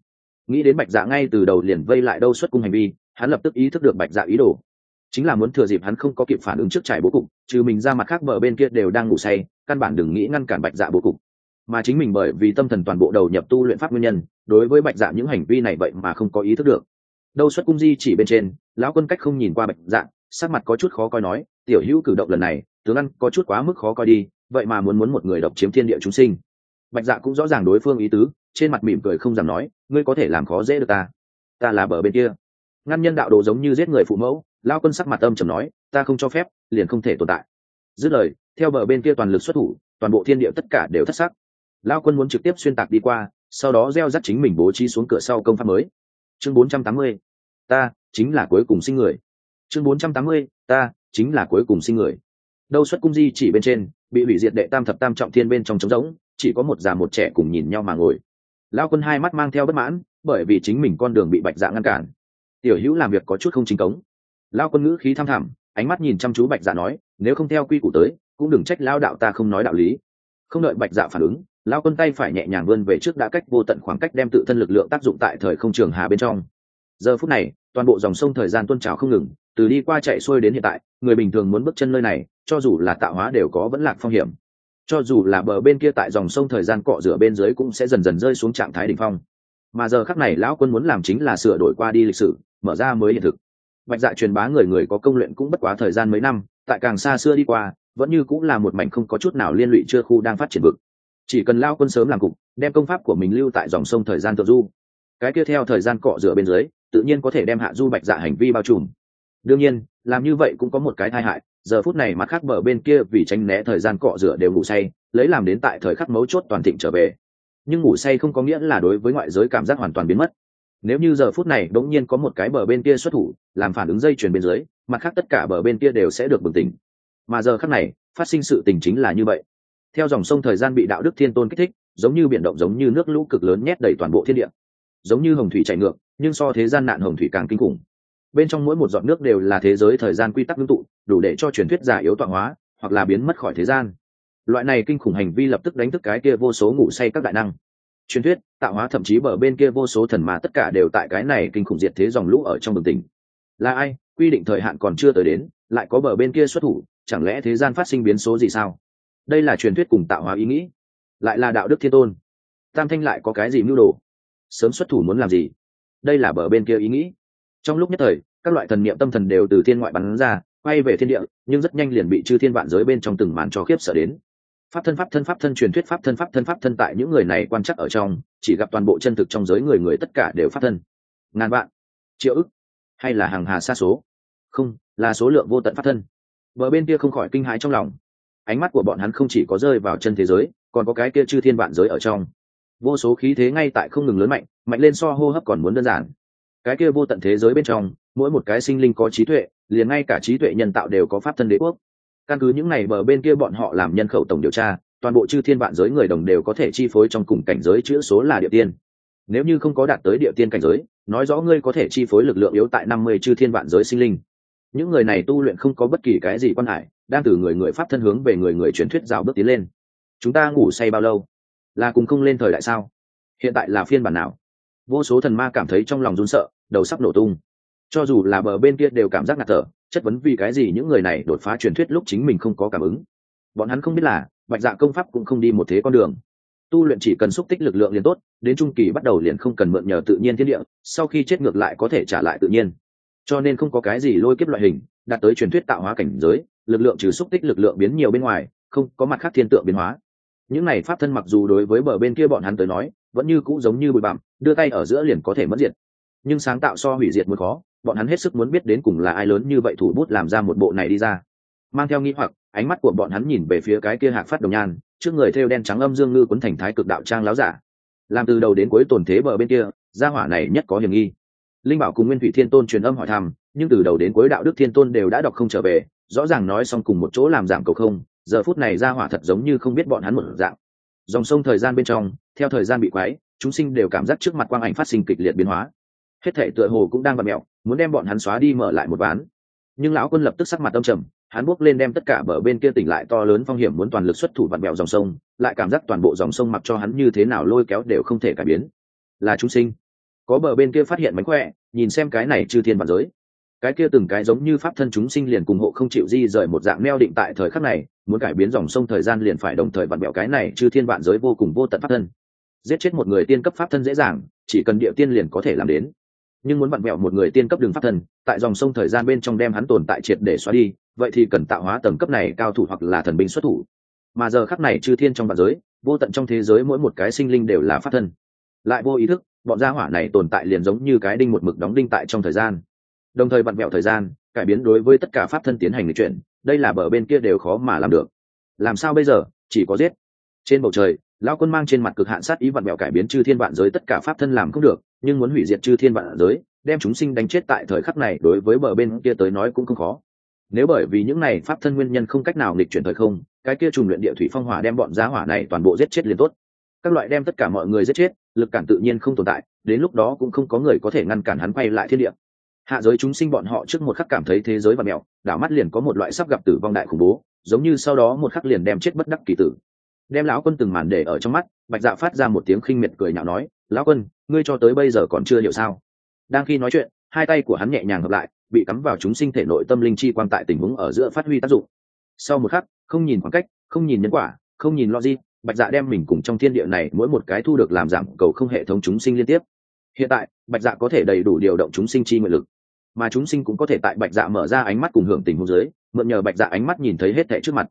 Nghĩ đến bạch dạ ngay từ đầu liền vây lại đâu xuất cung hành vi, hắn lập tức ý thức được bạch dạ ý đồ. Chính là muốn thừa dịp hắn không có kịp phản ứng trước trải bố cục, trừ mình ra mặt khác bờ bên kia đều đang ngủ say, căn bản đừng nghĩ ngăn cản bạch dạ bố cục. Mà chính mình bởi vì tâm thần toàn bộ đầu nhập tu luyện pháp nguyên nhân, đối với bạch dạ những hành vi này vậy mà không có ý thức được. Đâu xuất cung di chỉ bên trên, lão quân cách không nhìn qua bạch dạ sắc mặt có chút khó coi nói, tiểu hữu cử động lần này tướng ăn có chút quá mức khó coi đi, vậy mà muốn muốn một người độc chiếm thiên địa chúng sinh. Bạch dạ cũng rõ ràng đối phương ý tứ, trên mặt mỉm cười không dám nói, ngươi có thể làm khó dễ được ta. Ta là bờ bên kia. Ngăn nhân đạo đồ giống như giết người phụ mẫu, lao quân sắc mặt âm trầm nói, ta không cho phép, liền không thể tồn tại. Dứt lời, theo bờ bên kia toàn lực xuất thủ, toàn bộ thiên địa tất cả đều thất sắc. Lao quân muốn trực tiếp xuyên tạc đi qua, sau đó gieo rắt chính mình bố trí xuống cửa sau công pháp mới. Chương 480. ta chính là cuối cùng sinh người. Chương 480. ta chính là cuối cùng sinh người đâu xuất cung di chỉ bên trên, bị hủy diệt đệ tam thập tam trọng thiên bên trong trống rỗng, chỉ có một già một trẻ cùng nhìn nhau mà ngồi. Lao quân hai mắt mang theo bất mãn, bởi vì chính mình con đường bị bạch dạ ngăn cản. Tiểu hữu làm việc có chút không chính cống. Lao quân ngữ khí tham thẳm, ánh mắt nhìn chăm chú bạch dạ nói, nếu không theo quy củ tới, cũng đừng trách lao đạo ta không nói đạo lý. Không đợi bạch dạ phản ứng, lao quân tay phải nhẹ nhàng vươn về trước đã cách vô tận khoảng cách đem tự thân lực lượng tác dụng tại thời không trường hà bên trong. Giờ phút này, toàn bộ dòng sông thời gian tuôn trào không ngừng, từ đi qua chạy xuôi đến hiện tại, người bình thường muốn bước chân nơi này cho dù là tạo hóa đều có vẫn lạc phong hiểm. Cho dù là bờ bên kia tại dòng sông thời gian cọ rửa bên dưới cũng sẽ dần dần rơi xuống trạng thái đ ỉ n h phong. Mà giờ khắc này lão quân muốn làm chính là sửa đổi qua đi lịch sử, mở ra mới hiện thực. Bạch dạ truyền bá người người có công luyện cũng bất quá thời gian mấy năm, tại càng xa xưa đi qua, vẫn như cũng là một mảnh không có chút nào liên lụy chưa khu đang phát triển vực. Chỉ cần lao quân sớm làm cục, đem công pháp của mình lưu tại dòng sông thời gian tự du. Cái kia theo thời gian cọ rửa bên dưới, tự nhiên có thể đem hạ du bạch dạ hành vi bao trùm. Đương nhiên, làm như vậy cũng có một cái tai hại giờ phút này mặt khác bờ bên kia vì tránh né thời gian cọ rửa đều ngủ say, lấy làm đến tại thời khắc mấu chốt toàn thịnh trở về. Nhưng ngủ say không có nghĩa là đối với ngoại giới cảm giác hoàn toàn biến mất. Nếu như giờ phút này đống nhiên có một cái bờ bên kia xuất thủ, làm phản ứng dây chuyền bên dưới, mặt khác tất cả bờ bên kia đều sẽ được bừng tỉnh. Mà giờ khắc này, phát sinh sự tình chính là như vậy. Theo dòng sông thời gian bị đạo đức thiên tôn kích thích, giống như biển động, giống như nước lũ cực lớn nhét đầy toàn bộ thiên địa. Giống như hồng thủy chạy ngược, nhưng so thế gian nạn hồng thủy càng kinh khủng bên trong mỗi một giọt nước đều là thế giới thời gian quy tắc ngưng tụ, đủ để cho truyền thuyết giả yếu tọa hóa, hoặc là biến mất khỏi thế gian. Loại này kinh khủng hành vi lập tức đánh thức cái kia vô số ngủ say các đại năng. Truyền thuyết, tạo hóa thậm chí bờ bên kia vô số thần mà tất cả đều tại cái này kinh khủng diệt thế dòng lũ ở trong bừng tỉnh. Là ai? Quy định thời hạn còn chưa tới đến, lại có bờ bên kia xuất thủ, chẳng lẽ thế gian phát sinh biến số gì sao? Đây là truyền thuyết cùng tạo hóa ý nghĩ. Lại là đạo đức thiên tôn. Tam thanh lại có cái gì mưu đồ? Sớm xuất thủ muốn làm gì? Đây là bờ bên kia ý nghĩ trong lúc nhất thời, các loại thần niệm tâm thần đều từ thiên ngoại bắn ra, quay về thiên địa, nhưng rất nhanh liền bị chư thiên vạn giới bên trong từng màn cho khiếp sợ đến. Pháp thân pháp thân pháp thân truyền thuyết, pháp thân pháp thân pháp thân tại những người này quan chắc ở trong, chỉ gặp toàn bộ chân thực trong giới người người tất cả đều pháp thân. Ngàn vạn, triệu ức, hay là hàng hà xa số? Không, là số lượng vô tận pháp thân. Bờ bên kia không khỏi kinh hãi trong lòng. Ánh mắt của bọn hắn không chỉ có rơi vào chân thế giới, còn có cái kia chư thiên vạn giới ở trong. Vô số khí thế ngay tại không ngừng lớn mạnh mạnh lên so hô hấp còn muốn đơn giản cái kia vô tận thế giới bên trong, mỗi một cái sinh linh có trí tuệ, liền ngay cả trí tuệ nhân tạo đều có pháp thân đế quốc. Căn cứ những ngày bờ bên kia bọn họ làm nhân khẩu tổng điều tra, toàn bộ chư thiên vạn giới người đồng đều có thể chi phối trong cùng cảnh giới chữ số là địa tiên. Nếu như không có đạt tới địa tiên cảnh giới, nói rõ ngươi có thể chi phối lực lượng yếu tại năm mươi chư thiên vạn giới sinh linh. Những người này tu luyện không có bất kỳ cái gì quan hải đang từ người người pháp thân hướng về người người truyền thuyết rào bước tiến lên. Chúng ta ngủ say bao lâu? Là cùng không lên thời đại sao? Hiện tại là phiên bản nào? Vô số thần ma cảm thấy trong lòng run sợ đầu sắp nổ tung. Cho dù là bờ bên kia đều cảm giác ngạt thở, chất vấn vì cái gì những người này đột phá truyền thuyết lúc chính mình không có cảm ứng. Bọn hắn không biết là, bạch dạ công pháp cũng không đi một thế con đường. Tu luyện chỉ cần xúc tích lực lượng liền tốt, đến trung kỳ bắt đầu liền không cần mượn nhờ tự nhiên thiên địa, sau khi chết ngược lại có thể trả lại tự nhiên. Cho nên không có cái gì lôi kiếp loại hình, đạt tới truyền thuyết tạo hóa cảnh giới, lực lượng trừ xúc tích lực lượng biến nhiều bên ngoài, không có mặt khác thiên tượng biến hóa. Những này pháp thân mặc dù đối với bờ bên kia bọn hắn tới nói, vẫn như cũ giống như bụi bặm, đưa tay ở giữa liền có thể mất diệt nhưng sáng tạo so hủy diệt muốn khó, bọn hắn hết sức muốn biết đến cùng là ai lớn như vậy thủ bút làm ra một bộ này đi ra. Mang theo nghĩ hoặc, ánh mắt của bọn hắn nhìn về phía cái kia hạc phát đồng nhan, trước người thêu đen trắng âm dương ngư quấn thành thái cực đạo trang láo giả. Làm từ đầu đến cuối tổn thế bờ bên kia, gia hỏa này nhất có hiểm nghi. Linh bảo cùng nguyên thủy thiên tôn truyền âm hỏi thăm, nhưng từ đầu đến cuối đạo đức thiên tôn đều đã đọc không trở về, rõ ràng nói xong cùng một chỗ làm giảm cầu không, giờ phút này gia hỏa thật giống như không biết bọn hắn một dạng. Dòng sông thời gian bên trong, theo thời gian bị quái chúng sinh đều cảm giác trước mặt quang ảnh phát sinh kịch liệt biến hóa hết thể tựa hồ cũng đang bật mẹo, muốn đem bọn hắn xóa đi mở lại một ván. Nhưng lão quân lập tức sắc mặt âm trầm, hắn bước lên đem tất cả bờ bên kia tỉnh lại to lớn phong hiểm muốn toàn lực xuất thủ vặn bẹo dòng sông, lại cảm giác toàn bộ dòng sông mặc cho hắn như thế nào lôi kéo đều không thể cải biến. Là chúng sinh. Có bờ bên kia phát hiện mánh khỏe, nhìn xem cái này chư thiên bản giới. Cái kia từng cái giống như pháp thân chúng sinh liền cùng hộ không chịu di rời một dạng neo định tại thời khắc này, muốn cải biến dòng sông thời gian liền phải đồng thời vặn bẹo cái này chư thiên vạn giới vô cùng vô tận pháp thân. Giết chết một người tiên cấp pháp thân dễ dàng, chỉ cần địa tiên liền có thể làm đến nhưng muốn vặn vẹo một người tiên cấp đường pháp thần, tại dòng sông thời gian bên trong đem hắn tồn tại triệt để xóa đi, vậy thì cần tạo hóa tầng cấp này cao thủ hoặc là thần binh xuất thủ. Mà giờ khắc này chư thiên trong vạn giới, vô tận trong thế giới mỗi một cái sinh linh đều là pháp thân. Lại vô ý thức, bọn gia hỏa này tồn tại liền giống như cái đinh một mực đóng đinh tại trong thời gian. Đồng thời vặn vẹo thời gian, cải biến đối với tất cả pháp thân tiến hành lịch chuyển, đây là bờ bên kia đều khó mà làm được. Làm sao bây giờ, chỉ có giết. Trên bầu trời, lão quân mang trên mặt cực hạn sát ý vặn vẹo cải biến chư thiên vạn giới tất cả pháp thân làm không được nhưng muốn hủy diệt chư thiên vạn giới, đem chúng sinh đánh chết tại thời khắc này đối với bờ bên kia tới nói cũng không khó. Nếu bởi vì những này pháp thân nguyên nhân không cách nào nghịch chuyển thời không, cái kia trùng luyện địa thủy phong hỏa đem bọn giá hỏa này toàn bộ giết chết liền tốt. Các loại đem tất cả mọi người giết chết, lực cản tự nhiên không tồn tại, đến lúc đó cũng không có người có thể ngăn cản hắn quay lại thiên địa. Hạ giới chúng sinh bọn họ trước một khắc cảm thấy thế giới và mèo, đảo mắt liền có một loại sắp gặp tử vong đại khủng bố, giống như sau đó một khắc liền đem chết bất đắc kỳ tử. Đem lão quân từng màn để ở trong mắt, bạch dạ phát ra một tiếng khinh miệt cười nhạo nói lão quân, ngươi cho tới bây giờ còn chưa hiểu sao? Đang khi nói chuyện, hai tay của hắn nhẹ nhàng hợp lại, bị cắm vào chúng sinh thể nội tâm linh chi quan tại tình huống ở giữa phát huy tác dụng. Sau một khắc, không nhìn khoảng cách, không nhìn nhân quả, không nhìn logic, bạch dạ đem mình cùng trong thiên địa này mỗi một cái thu được làm giảm cầu không hệ thống chúng sinh liên tiếp. Hiện tại, bạch dạ có thể đầy đủ điều động chúng sinh chi nguyện lực, mà chúng sinh cũng có thể tại bạch dạ mở ra ánh mắt cùng hưởng tình huống dưới, mượn nhờ bạch dạ ánh mắt nhìn thấy hết thẻ trước mặt.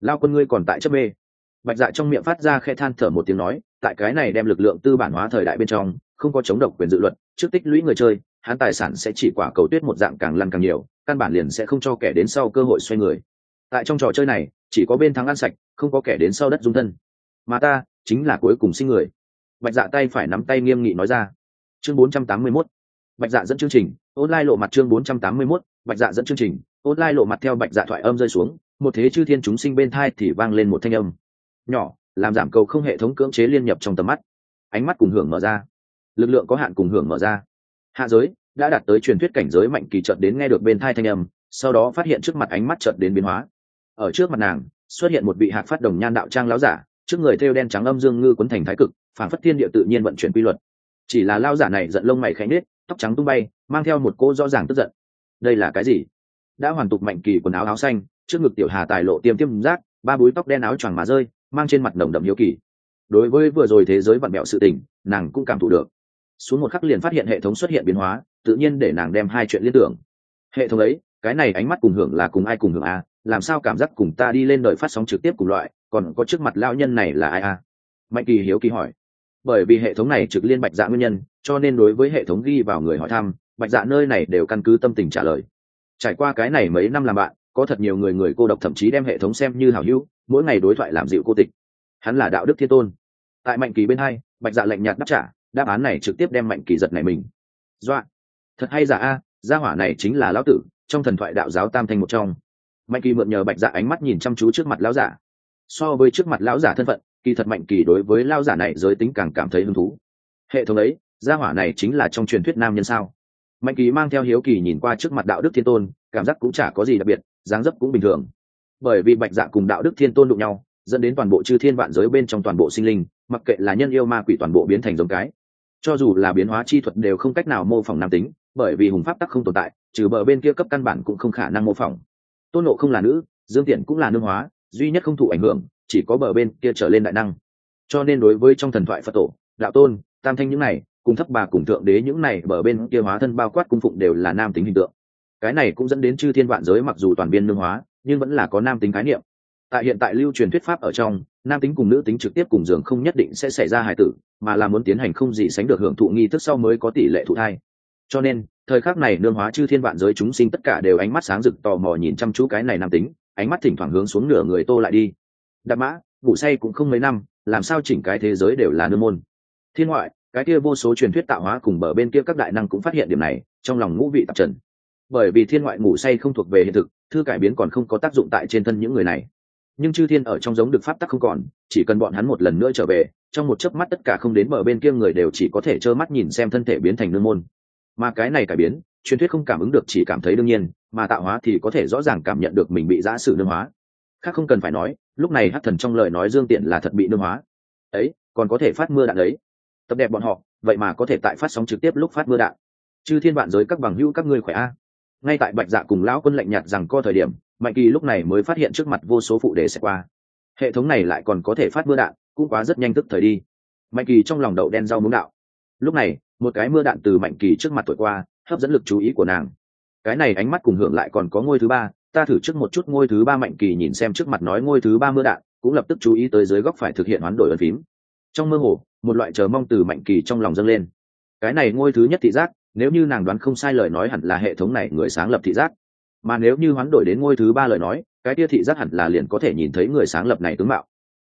Lao quân ngươi còn tại chấp mê? Bạch dạ trong miệng phát ra khe than thở một tiếng nói tại cái này đem lực lượng tư bản hóa thời đại bên trong, không có chống độc quyền dự luật, trước tích lũy người chơi, hắn tài sản sẽ chỉ quả cầu tuyết một dạng càng lăn càng nhiều, căn bản liền sẽ không cho kẻ đến sau cơ hội xoay người. Tại trong trò chơi này, chỉ có bên thắng ăn sạch, không có kẻ đến sau đất dung thân. Mà ta, chính là cuối cùng sinh người. Bạch dạ tay phải nắm tay nghiêm nghị nói ra. Chương 481. bạch dạ dẫn chương trình, online lộ mặt chương 481. bạch dạ dẫn chương trình, online lộ mặt theo bạch dạ thoại âm rơi xuống, một thế chư thiên chúng sinh bên thai thì vang lên một thanh âm. Nhỏ làm giảm cầu không hệ thống cưỡng chế liên nhập trong tầm mắt. Ánh mắt cùng hưởng mở ra. Lực lượng có hạn cùng hưởng mở ra. Hạ giới đã đạt tới truyền thuyết cảnh giới mạnh kỳ trợt đến nghe được bên thai thanh âm, sau đó phát hiện trước mặt ánh mắt trợt đến biến hóa. Ở trước mặt nàng, xuất hiện một vị hạc phát đồng nhan đạo trang láo giả, trước người thêu đen trắng âm dương ngư quấn thành thái cực phản phất thiên địa tự nhiên vận chuyển quy luật. Chỉ là lao giả này giận lông mày khẽ nết tóc trắng tung bay, mang theo một cô rõ ràng tức giận. Đây là cái gì? Đã hoàn tục mạnh kỳ quần áo áo xanh, trước ngực tiểu hà tài lộ tiêm tiêm rác, ba búi tóc đen áo choàng mà rơi mang trên mặt nồng đậm hiếu kỳ. Đối với vừa rồi thế giới vặn mẹo sự tình, nàng cũng cảm thụ được. Xuống một khắc liền phát hiện hệ thống xuất hiện biến hóa, tự nhiên để nàng đem hai chuyện liên tưởng. Hệ thống ấy, cái này ánh mắt cùng hưởng là cùng ai cùng hưởng a, làm sao cảm giác cùng ta đi lên đời phát sóng trực tiếp cùng loại, còn có trước mặt lao nhân này là ai a? Mạnh kỳ hiếu kỳ hỏi. Bởi vì hệ thống này trực liên bạch dạ nguyên nhân, cho nên đối với hệ thống ghi vào người hỏi thăm, bạch dạ nơi này đều căn cứ tâm tình trả lời. Trải qua cái này mấy năm làm bạn, có thật nhiều người người cô độc thậm chí đem hệ thống xem như hảo hữu mỗi ngày đối thoại làm dịu cô tịch. Hắn là đạo đức thiên tôn. Tại mạnh kỳ bên hai, bạch dạ lạnh nhạt đáp trả, đáp án này trực tiếp đem mạnh kỳ giật này mình. Dọa. Thật hay giả a, gia hỏa này chính là lão tử, trong thần thoại đạo giáo tam thanh một trong. Mạnh kỳ mượn nhờ bạch dạ ánh mắt nhìn chăm chú trước mặt lão giả. So với trước mặt lão giả thân phận, kỳ thật mạnh kỳ đối với lão giả này giới tính càng cảm thấy hứng thú. Hệ thống ấy, gia hỏa này chính là trong truyền thuyết nam nhân sao? Mạnh kỳ mang theo hiếu kỳ nhìn qua trước mặt đạo đức thiên tôn, cảm giác cũng chả có gì đặc biệt, dáng dấp cũng bình thường bởi vì bạch dạ cùng đạo đức thiên tôn đụng nhau, dẫn đến toàn bộ chư thiên vạn giới bên trong toàn bộ sinh linh, mặc kệ là nhân yêu ma quỷ toàn bộ biến thành giống cái. Cho dù là biến hóa chi thuật đều không cách nào mô phỏng nam tính, bởi vì hùng pháp tắc không tồn tại, trừ bờ bên kia cấp căn bản cũng không khả năng mô phỏng. Tôn nộ không là nữ, dương tiện cũng là nương hóa, duy nhất không thụ ảnh hưởng, chỉ có bờ bên kia trở lên đại năng. Cho nên đối với trong thần thoại phật tổ, đạo tôn, tam thanh những này, cùng thấp bà cùng thượng đế những này bờ bên kia hóa thân bao quát cung phụng đều là nam tính hình tượng. Cái này cũng dẫn đến chư thiên vạn giới mặc dù toàn biên nương hóa nhưng vẫn là có nam tính khái niệm. Tại hiện tại lưu truyền thuyết pháp ở trong, nam tính cùng nữ tính trực tiếp cùng giường không nhất định sẽ xảy ra hài tử, mà là muốn tiến hành không gì sánh được hưởng thụ nghi thức sau mới có tỷ lệ thụ thai. Cho nên, thời khắc này nương hóa chư thiên vạn giới chúng sinh tất cả đều ánh mắt sáng rực tò mò nhìn chăm chú cái này nam tính, ánh mắt thỉnh thoảng hướng xuống nửa người tô lại đi. Đạp mã, ngủ say cũng không mấy năm, làm sao chỉnh cái thế giới đều là nương môn. Thiên ngoại, cái kia vô số truyền thuyết tạo hóa cùng bờ bên kia các đại năng cũng phát hiện điểm này, trong lòng ngũ vị tạp trần bởi vì thiên ngoại ngủ say không thuộc về hiện thực, thư cải biến còn không có tác dụng tại trên thân những người này. Nhưng chư thiên ở trong giống được pháp tắc không còn, chỉ cần bọn hắn một lần nữa trở về, trong một chớp mắt tất cả không đến bờ bên kia người đều chỉ có thể trơ mắt nhìn xem thân thể biến thành nương môn. Mà cái này cải biến, truyền thuyết không cảm ứng được chỉ cảm thấy đương nhiên, mà tạo hóa thì có thể rõ ràng cảm nhận được mình bị giã sử nương hóa. Khác không cần phải nói, lúc này hát thần trong lời nói dương tiện là thật bị nương hóa. Ấy, còn có thể phát mưa đạn ấy. Tập đẹp bọn họ, vậy mà có thể tại phát sóng trực tiếp lúc phát mưa đạn. Chư thiên vạn giới các bằng hữu các ngươi khỏe a ngay tại bạch dạ cùng lão quân lạnh nhạt rằng co thời điểm, mạnh kỳ lúc này mới phát hiện trước mặt vô số phụ đề sẽ qua. Hệ thống này lại còn có thể phát mưa đạn, cũng quá rất nhanh tức thời đi. Mạnh kỳ trong lòng đậu đen rau muống đạo. Lúc này, một cái mưa đạn từ mạnh kỳ trước mặt tuổi qua, hấp dẫn lực chú ý của nàng. Cái này ánh mắt cùng hưởng lại còn có ngôi thứ ba, ta thử trước một chút ngôi thứ ba mạnh kỳ nhìn xem trước mặt nói ngôi thứ ba mưa đạn, cũng lập tức chú ý tới dưới góc phải thực hiện hoán đổi ấn phím. Trong mơ hồ, một loại chờ mong từ mạnh kỳ trong lòng dâng lên. Cái này ngôi thứ nhất thị giác nếu như nàng đoán không sai lời nói hẳn là hệ thống này người sáng lập thị giác. Mà nếu như hoán đổi đến ngôi thứ ba lời nói, cái kia thị giác hẳn là liền có thể nhìn thấy người sáng lập này tướng mạo.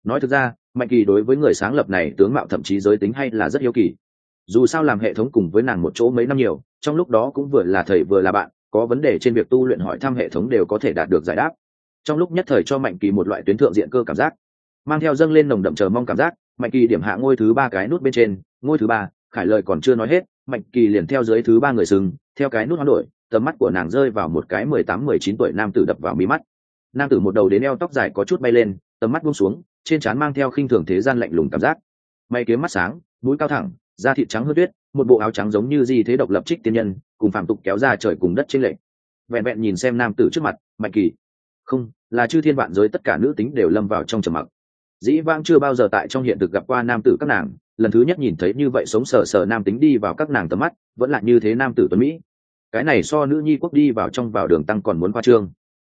Nói thực ra, mạnh kỳ đối với người sáng lập này tướng mạo thậm chí giới tính hay là rất hiếu kỳ. Dù sao làm hệ thống cùng với nàng một chỗ mấy năm nhiều, trong lúc đó cũng vừa là thầy vừa là bạn, có vấn đề trên việc tu luyện hỏi thăm hệ thống đều có thể đạt được giải đáp. Trong lúc nhất thời cho mạnh kỳ một loại tuyến thượng diện cơ cảm giác, mang theo dâng lên nồng đậm chờ mong cảm giác, mạnh kỳ điểm hạ ngôi thứ ba cái nút bên trên, ngôi thứ ba, khải lời còn chưa nói hết mạnh kỳ liền theo dưới thứ ba người sừng, theo cái nút hoán đổi, tầm mắt của nàng rơi vào một cái mười tám, mười chín tuổi nam tử đập vào mí mắt. Nam tử một đầu đến eo tóc dài có chút bay lên, tầm mắt buông xuống, trên trán mang theo khinh thường thế gian lạnh lùng cảm giác. May kiếm mắt sáng, mũi cao thẳng, da thịt trắng hớt tuyết, một bộ áo trắng giống như di thế độc lập trích tiên nhân, cùng phạm tục kéo ra trời cùng đất trên lệ vẹn vẹn nhìn xem nam tử trước mặt mạnh kỳ. Không, là chư thiên vạn giới tất cả nữ tính đều lâm vào trong trầm mặc. Dĩ vãng chưa bao giờ tại trong hiện thực gặp qua nam tử các nàng lần thứ nhất nhìn thấy như vậy sống sờ sờ nam tính đi vào các nàng tầm mắt, vẫn là như thế nam tử tuấn mỹ. Cái này so nữ nhi quốc đi vào trong vào đường tăng còn muốn qua trương.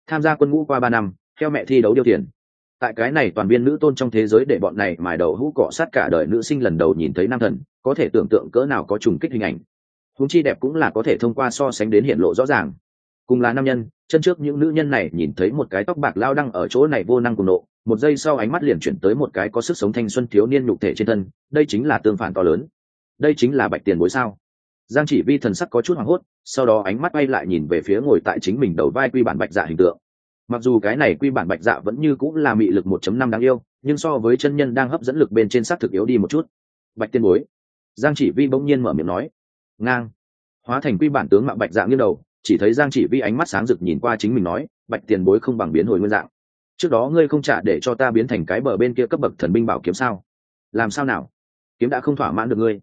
Tham gia quân ngũ qua ba năm, theo mẹ thi đấu điêu tiền tại cái này toàn biên nữ tôn trong thế giới để bọn này mài đầu hũ cọ sát cả đời nữ sinh lần đầu nhìn thấy nam thần, có thể tưởng tượng cỡ nào có trùng kích hình ảnh. Húng chi đẹp cũng là có thể thông qua so sánh đến hiện lộ rõ ràng cùng là nam nhân, chân trước những nữ nhân này nhìn thấy một cái tóc bạc lao đăng ở chỗ này vô năng cùng nộ, một giây sau ánh mắt liền chuyển tới một cái có sức sống thanh xuân thiếu niên nhục thể trên thân, đây chính là tương phản to lớn. Đây chính là bạch tiền bối sao? Giang chỉ vi thần sắc có chút hoảng hốt, sau đó ánh mắt bay lại nhìn về phía ngồi tại chính mình đầu vai quy bản bạch dạ hình tượng. Mặc dù cái này quy bản bạch dạ vẫn như cũng là mị lực một chấm năm đáng yêu, nhưng so với chân nhân đang hấp dẫn lực bên trên sắc thực yếu đi một chút. Bạch tiên bối. Giang chỉ vi bỗng nhiên mở miệng nói. Ngang. Hóa thành quy bản tướng mạo bạch dạ nghiêng đầu chỉ thấy giang chỉ vi ánh mắt sáng rực nhìn qua chính mình nói, bạch tiền bối không bằng biến hồi nguyên dạng. Trước đó ngươi không trả để cho ta biến thành cái bờ bên kia cấp bậc thần binh bảo kiếm sao? Làm sao nào? Kiếm đã không thỏa mãn được ngươi.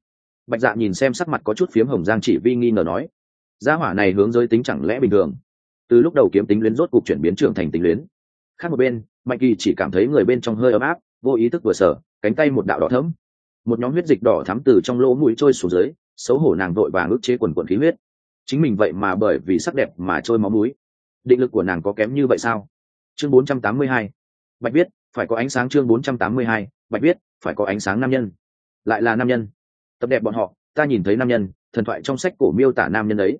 Bạch dạ nhìn xem sắc mặt có chút phiếm hồng, giang chỉ vi nghi ngờ nói, gia hỏa này hướng giới tính chẳng lẽ bình thường? Từ lúc đầu kiếm tính luyến rốt cục chuyển biến trưởng thành tính luyến. Khác một bên, mạnh kỳ chỉ cảm thấy người bên trong hơi ấm áp, vô ý thức vừa sở cánh tay một đạo đỏ thấm một nhóm huyết dịch đỏ thắm từ trong lỗ mũi trôi xuống dưới, xấu hổ nàng vội vàng ức chế quần quần khí huyết chính mình vậy mà bởi vì sắc đẹp mà trôi máu mũi định lực của nàng có kém như vậy sao? Chương 482. bạch biết phải có ánh sáng chương 482. bạch biết phải có ánh sáng nam nhân. Lại là nam nhân. Tập đẹp bọn họ, ta nhìn thấy nam nhân, thần thoại trong sách cổ miêu tả nam nhân ấy.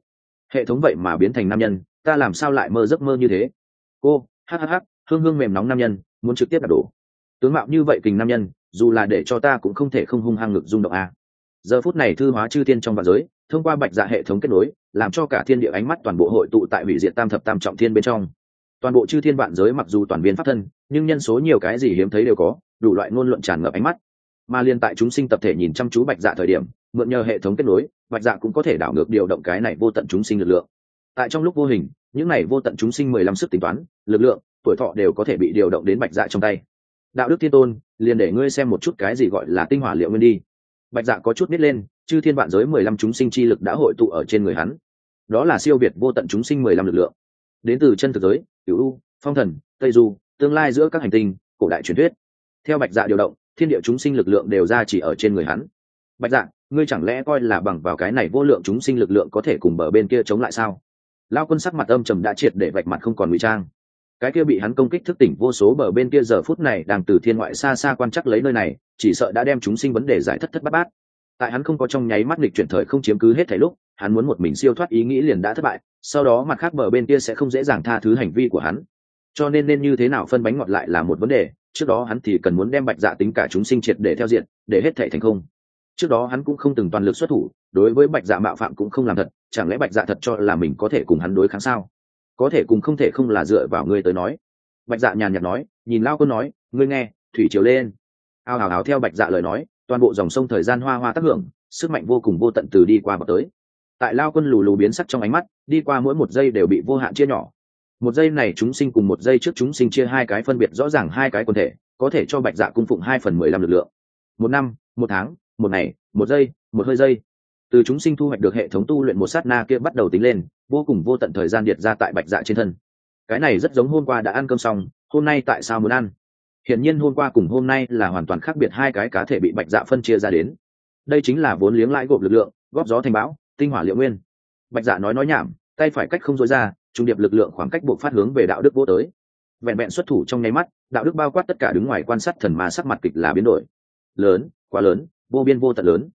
Hệ thống vậy mà biến thành nam nhân, ta làm sao lại mơ giấc mơ như thế? Cô hhh hương hương mềm nóng nam nhân, muốn trực tiếp đặt đổ. Tướng mạo như vậy kình nam nhân, dù là để cho ta cũng không thể không hung hăng ngực rung động a. Giờ phút này thư hóa chư tiên trong vạn giới thông qua bạch dạ hệ thống kết nối, làm cho cả thiên địa ánh mắt toàn bộ hội tụ tại hủy diệt tam thập tam trọng thiên bên trong. Toàn bộ chư thiên vạn giới mặc dù toàn viên pháp thân, nhưng nhân số nhiều cái gì hiếm thấy đều có, đủ loại ngôn luận tràn ngập ánh mắt. Mà liên tại chúng sinh tập thể nhìn chăm chú bạch dạ thời điểm, mượn nhờ hệ thống kết nối, bạch dạ cũng có thể đảo ngược điều động cái này vô tận chúng sinh lực lượng. Tại trong lúc vô hình, những này vô tận chúng sinh mười lăm sức tính toán, lực lượng, tuổi thọ đều có thể bị điều động đến bạch dạ trong tay. Đạo đức thiên tôn, liền để ngươi xem một chút cái gì gọi là tinh hỏa liệu nguyên đi. Bạch dạ có chút biết lên chư thiên vạn giới mười lăm chúng sinh chi lực đã hội tụ ở trên người hắn. Đó là siêu việt vô tận chúng sinh mười lăm lực lượng. Đến từ chân thực giới, cửu u, phong thần, tây du, tương lai giữa các hành tinh, cổ đại truyền thuyết. Theo bạch dạ điều động, thiên địa chúng sinh lực lượng đều ra chỉ ở trên người hắn. Bạch dạ ngươi chẳng lẽ coi là bằng vào cái này vô lượng chúng sinh lực lượng có thể cùng bờ bên kia chống lại sao? Lao quân sắc mặt âm trầm đã triệt để vạch mặt không còn ngụy trang. Cái kia bị hắn công kích thức tỉnh vô số bờ bên kia giờ phút này đang từ thiên ngoại xa xa quan chắc lấy nơi này, chỉ sợ đã đem chúng sinh vấn đề giải thất thất bát bát tại hắn không có trong nháy mắt lịch chuyển thời không chiếm cứ hết thảy lúc, hắn muốn một mình siêu thoát ý nghĩ liền đã thất bại, sau đó mặt khác bờ bên kia sẽ không dễ dàng tha thứ hành vi của hắn. Cho nên nên như thế nào phân bánh ngọt lại là một vấn đề, trước đó hắn thì cần muốn đem bạch dạ tính cả chúng sinh triệt để theo diện, để hết thảy thành không trước đó hắn cũng không từng toàn lực xuất thủ, đối với bạch dạ mạo phạm cũng không làm thật, chẳng lẽ bạch dạ thật cho là mình có thể cùng hắn đối kháng sao? Có thể cùng không thể không là dựa vào ngươi tới nói. Bạch dạ nhàn nhạt nói, nhìn lao quân nói, ngươi nghe, thủy chiều lên. Ao hào hào theo bạch dạ lời nói toàn bộ dòng sông thời gian hoa hoa tác hưởng, sức mạnh vô cùng vô tận từ đi qua và tới. Tại lao quân lù lù biến sắc trong ánh mắt, đi qua mỗi một giây đều bị vô hạn chia nhỏ. Một giây này chúng sinh cùng một giây trước chúng sinh chia hai cái phân biệt rõ ràng hai cái quần thể, có thể cho bạch dạ cung phụng hai phần mười lăm lực lượng. Một năm, một tháng, một ngày, một giây, một hơi giây. Từ chúng sinh thu hoạch được hệ thống tu luyện một sát na kia bắt đầu tính lên, vô cùng vô tận thời gian điệt ra tại bạch dạ trên thân. Cái này rất giống hôm qua đã ăn cơm xong, hôm nay tại sao muốn ăn? Hiển nhiên hôm qua cùng hôm nay là hoàn toàn khác biệt hai cái cá thể bị bạch dạ phân chia ra đến. Đây chính là vốn liếng lãi gộp lực lượng, góp gió thành bão, tinh hỏa liệu nguyên. Bạch dạ nói nói nhảm, tay phải cách không dối ra, trung điệp lực lượng khoảng cách buộc phát hướng về đạo đức vô tới. Vẹn vẹn xuất thủ trong nháy mắt, đạo đức bao quát tất cả đứng ngoài quan sát thần ma sắc mặt kịch là biến đổi. Lớn, quá lớn, vô biên vô tận lớn.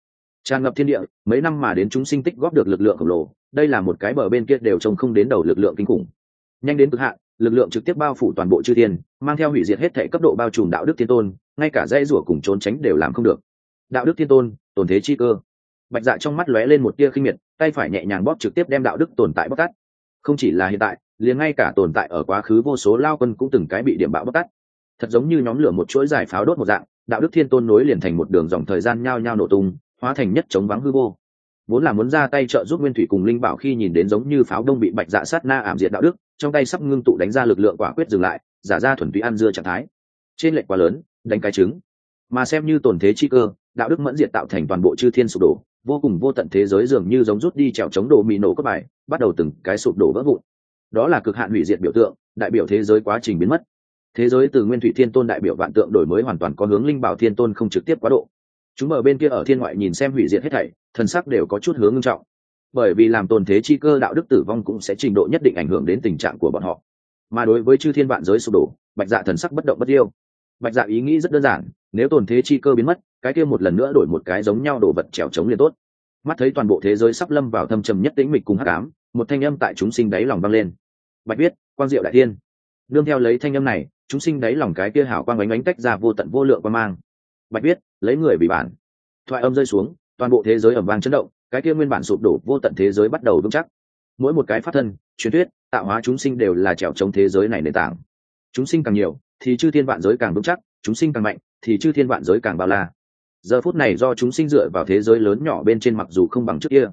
Tràn ngập thiên địa, mấy năm mà đến chúng sinh tích góp được lực lượng khổng lồ, đây là một cái bờ bên kia đều trông không đến đầu lực lượng kinh khủng. Nhanh đến cực hạn lực lượng trực tiếp bao phủ toàn bộ chư thiên, mang theo hủy diệt hết thể cấp độ bao trùm đạo đức thiên tôn, ngay cả dây rủa cùng trốn tránh đều làm không được. Đạo đức thiên tôn, tồn thế chi cơ. Bạch dạ trong mắt lóe lên một tia khinh miệt, tay phải nhẹ nhàng bóp trực tiếp đem đạo đức tồn tại bóc tát. Không chỉ là hiện tại, liền ngay cả tồn tại ở quá khứ vô số lao quân cũng từng cái bị điểm bạo bóc tát. Thật giống như nhóm lửa một chuỗi giải pháo đốt một dạng, đạo đức thiên tôn nối liền thành một đường dòng thời gian nhao nhao nổ tung, hóa thành nhất chống vắng hư vô. Vốn là muốn ra tay trợ giúp nguyên thủy cùng linh bảo khi nhìn đến giống như pháo đông bị bạch dạ sát na ảm diệt đạo đức trong tay sắp ngưng tụ đánh ra lực lượng quả quyết dừng lại, giả ra thuần túy ăn dưa trạng thái. Trên lệnh quá lớn, đánh cái trứng. Mà xem như tổn thế chi cơ, đạo đức mẫn diệt tạo thành toàn bộ chư thiên sụp đổ, vô cùng vô tận thế giới dường như giống rút đi trèo chống đồ mì nổ các bài, bắt đầu từng cái sụp đổ vỡ vụn. Đó là cực hạn hủy diệt biểu tượng, đại biểu thế giới quá trình biến mất. Thế giới từ nguyên thủy thiên tôn đại biểu vạn tượng đổi mới hoàn toàn có hướng linh bảo thiên tôn không trực tiếp quá độ. Chúng ở bên kia ở thiên ngoại nhìn xem hủy diệt hết thảy, thần sắc đều có chút hướng ngưng trọng bởi vì làm tồn thế chi cơ đạo đức tử vong cũng sẽ trình độ nhất định ảnh hưởng đến tình trạng của bọn họ. Mà đối với chư thiên vạn giới sụp đổ, bạch dạ thần sắc bất động bất yêu bạch dạ ý nghĩ rất đơn giản, nếu tồn thế chi cơ biến mất, cái kia một lần nữa đổi một cái giống nhau đồ vật trèo trống liền tốt. Mắt thấy toàn bộ thế giới sắp lâm vào thâm trầm nhất tĩnh mịch cùng hắc ám, một thanh âm tại chúng sinh đáy lòng vang lên. Bạch biết quang diệu đại tiên đương theo lấy thanh âm này, chúng sinh đáy lòng cái kia hảo quang ánh ánh tách ra vô tận vô lượng quan mang. Bạch biết lấy người bị bản. Thoại âm rơi xuống, toàn bộ thế giới ẩm vang chấn động cái kia nguyên bản sụp đổ vô tận thế giới bắt đầu vững chắc. Mỗi một cái phát thân, truyền thuyết, tạo hóa chúng sinh đều là trèo chống thế giới này nền tảng. Chúng sinh càng nhiều, thì chư thiên vạn giới càng vững chắc, chúng sinh càng mạnh, thì chư thiên vạn giới càng bao la. Giờ phút này do chúng sinh dựa vào thế giới lớn nhỏ bên trên mặc dù không bằng trước kia,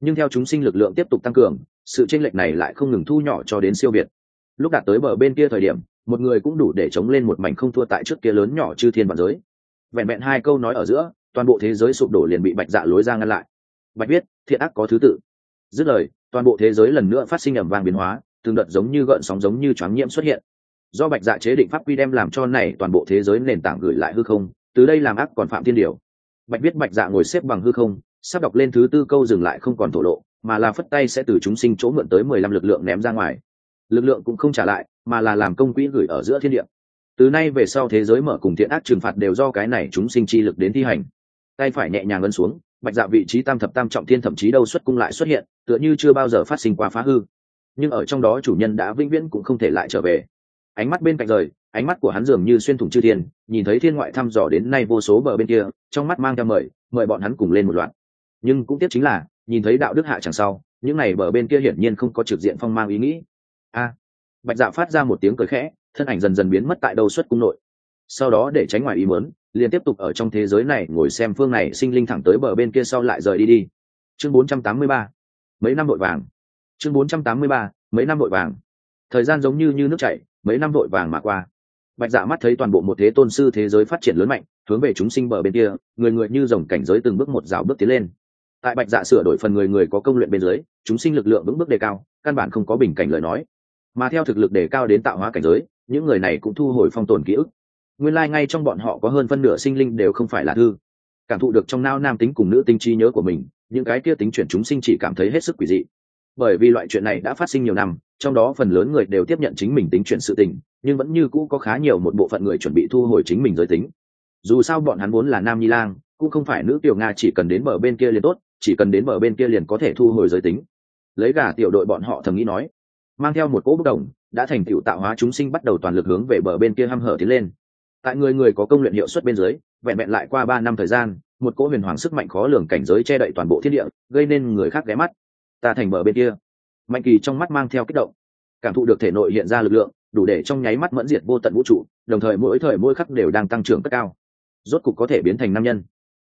nhưng theo chúng sinh lực lượng tiếp tục tăng cường, sự chênh lệch này lại không ngừng thu nhỏ cho đến siêu việt. Lúc đạt tới bờ bên kia thời điểm, một người cũng đủ để chống lên một mảnh không thua tại trước kia lớn nhỏ chư thiên vạn giới. Vẹn vẹn hai câu nói ở giữa, toàn bộ thế giới sụp đổ liền bị bạch dạ lối ra ngăn lại bạch biết thiện ác có thứ tự. Dứt lời, toàn bộ thế giới lần nữa phát sinh ẩm vàng biến hóa, từng đợt giống như gợn sóng giống như choáng nhiễm xuất hiện. Do bạch dạ chế định pháp quy đem làm cho này toàn bộ thế giới nền tảng gửi lại hư không, từ đây làm ác còn phạm thiên điều. Bạch biết bạch dạ ngồi xếp bằng hư không, sắp đọc lên thứ tư câu dừng lại không còn thổ lộ, mà là phất tay sẽ từ chúng sinh chỗ mượn tới mười lăm lực lượng ném ra ngoài. Lực lượng cũng không trả lại, mà là làm công quỹ gửi ở giữa thiên địa. Từ nay về sau thế giới mở cùng thiện ác trừng phạt đều do cái này chúng sinh chi lực đến thi hành. Tay phải nhẹ nhàng ấn xuống bạch dạ vị trí tam thập tam trọng thiên thậm chí đâu xuất cung lại xuất hiện, tựa như chưa bao giờ phát sinh qua phá hư. Nhưng ở trong đó chủ nhân đã vĩnh viễn cũng không thể lại trở về. Ánh mắt bên cạnh rời, ánh mắt của hắn dường như xuyên thủng chư thiên, nhìn thấy thiên ngoại thăm dò đến nay vô số bờ bên kia, trong mắt mang theo mời mời bọn hắn cùng lên một loạt. Nhưng cũng tiếc chính là, nhìn thấy đạo đức hạ chẳng sau, những này bờ bên kia hiển nhiên không có trực diện phong mang ý nghĩ. A! Bạch dạ phát ra một tiếng cười khẽ, thân ảnh dần dần biến mất tại đầu xuất cung nội. Sau đó để tránh ngoài ý muốn liền tiếp tục ở trong thế giới này ngồi xem phương này sinh linh thẳng tới bờ bên kia sau lại rời đi đi. Chương 483 mấy năm vội vàng. Chương 483 mấy năm vội vàng. Thời gian giống như như nước chảy, mấy năm vội vàng mà qua. Bạch dạ mắt thấy toàn bộ một thế tôn sư thế giới phát triển lớn mạnh, hướng về chúng sinh bờ bên kia, người người như dòng cảnh giới từng bước một rào bước tiến lên. Tại bạch dạ sửa đổi phần người người có công luyện bên dưới, chúng sinh lực lượng vững bước đề cao, căn bản không có bình cảnh lời nói. Mà theo thực lực đề cao đến tạo hóa cảnh giới, những người này cũng thu hồi phong tồn ký ức nguyên lai、like、ngay trong bọn họ có hơn phân nửa sinh linh đều không phải là thư. Cảm thụ được trong nao nam tính cùng nữ tính trí nhớ của mình, những cái kia tính chuyển chúng sinh chỉ cảm thấy hết sức quỷ dị. Bởi vì loại chuyện này đã phát sinh nhiều năm, trong đó phần lớn người đều tiếp nhận chính mình tính chuyển sự tình, nhưng vẫn như cũ có khá nhiều một bộ phận người chuẩn bị thu hồi chính mình giới tính. Dù sao bọn hắn vốn là nam nhi lang, cũng không phải nữ tiểu nga chỉ cần đến bờ bên kia liền tốt, chỉ cần đến bờ bên kia liền có thể thu hồi giới tính. Lấy gà tiểu đội bọn họ thầm nghĩ nói, mang theo một cỗ bất đồng, đã thành tựu tạo hóa chúng sinh bắt đầu toàn lực hướng về bờ bên kia hăm hở tiến lên tại người người có công luyện hiệu suất bên dưới, vẹn vẹn lại qua ba năm thời gian, một cỗ huyền hoàng sức mạnh khó lường cảnh giới che đậy toàn bộ thiên địa, gây nên người khác ghé mắt. Ta thành bờ bên kia. Mạnh kỳ trong mắt mang theo kích động. Cảm thụ được thể nội hiện ra lực lượng, đủ để trong nháy mắt mẫn diệt vô tận vũ trụ, đồng thời mỗi thời mỗi khắc đều đang tăng trưởng rất cao. Rốt cục có thể biến thành nam nhân.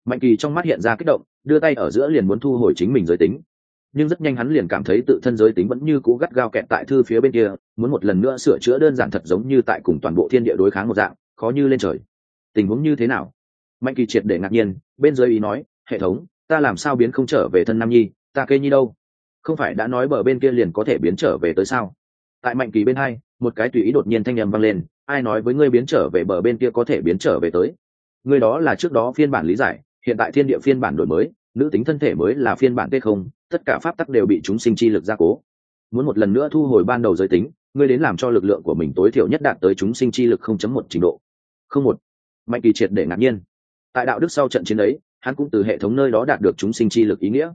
Mạnh kỳ trong mắt hiện ra kích động, đưa tay ở giữa liền muốn thu hồi chính mình giới tính. Nhưng rất nhanh hắn liền cảm thấy tự thân giới tính vẫn như cũ gắt gao kẹt tại thư phía bên kia, muốn một lần nữa sửa chữa đơn giản thật giống như tại cùng toàn bộ thiên địa đối kháng một dạng khó như lên trời. Tình huống như thế nào? Mạnh kỳ triệt để ngạc nhiên, bên dưới ý nói, hệ thống, ta làm sao biến không trở về thân nam nhi, ta kê nhi đâu? Không phải đã nói bờ bên kia liền có thể biến trở về tới sao? Tại mạnh kỳ bên hai, một cái tùy ý đột nhiên thanh â m vang lên, ai nói với ngươi biến trở về bờ bên kia có thể biến trở về tới? Ngươi đó là trước đó phiên bản lý giải, hiện tại thiên địa phiên bản đổi mới, nữ tính thân thể mới là phiên bản t không, tất cả pháp tắc đều bị chúng sinh chi lực gia cố. Muốn một lần nữa thu hồi ban đầu giới tính, ngươi đến làm cho lực lượng của mình tối thiểu nhất đạt tới chúng sinh chi lực không chấm một trình độ không một. Mạnh kỳ triệt để ngạc nhiên. Tại đạo đức sau trận chiến ấy, hắn cũng từ hệ thống nơi đó đạt được chúng sinh chi lực ý nghĩa.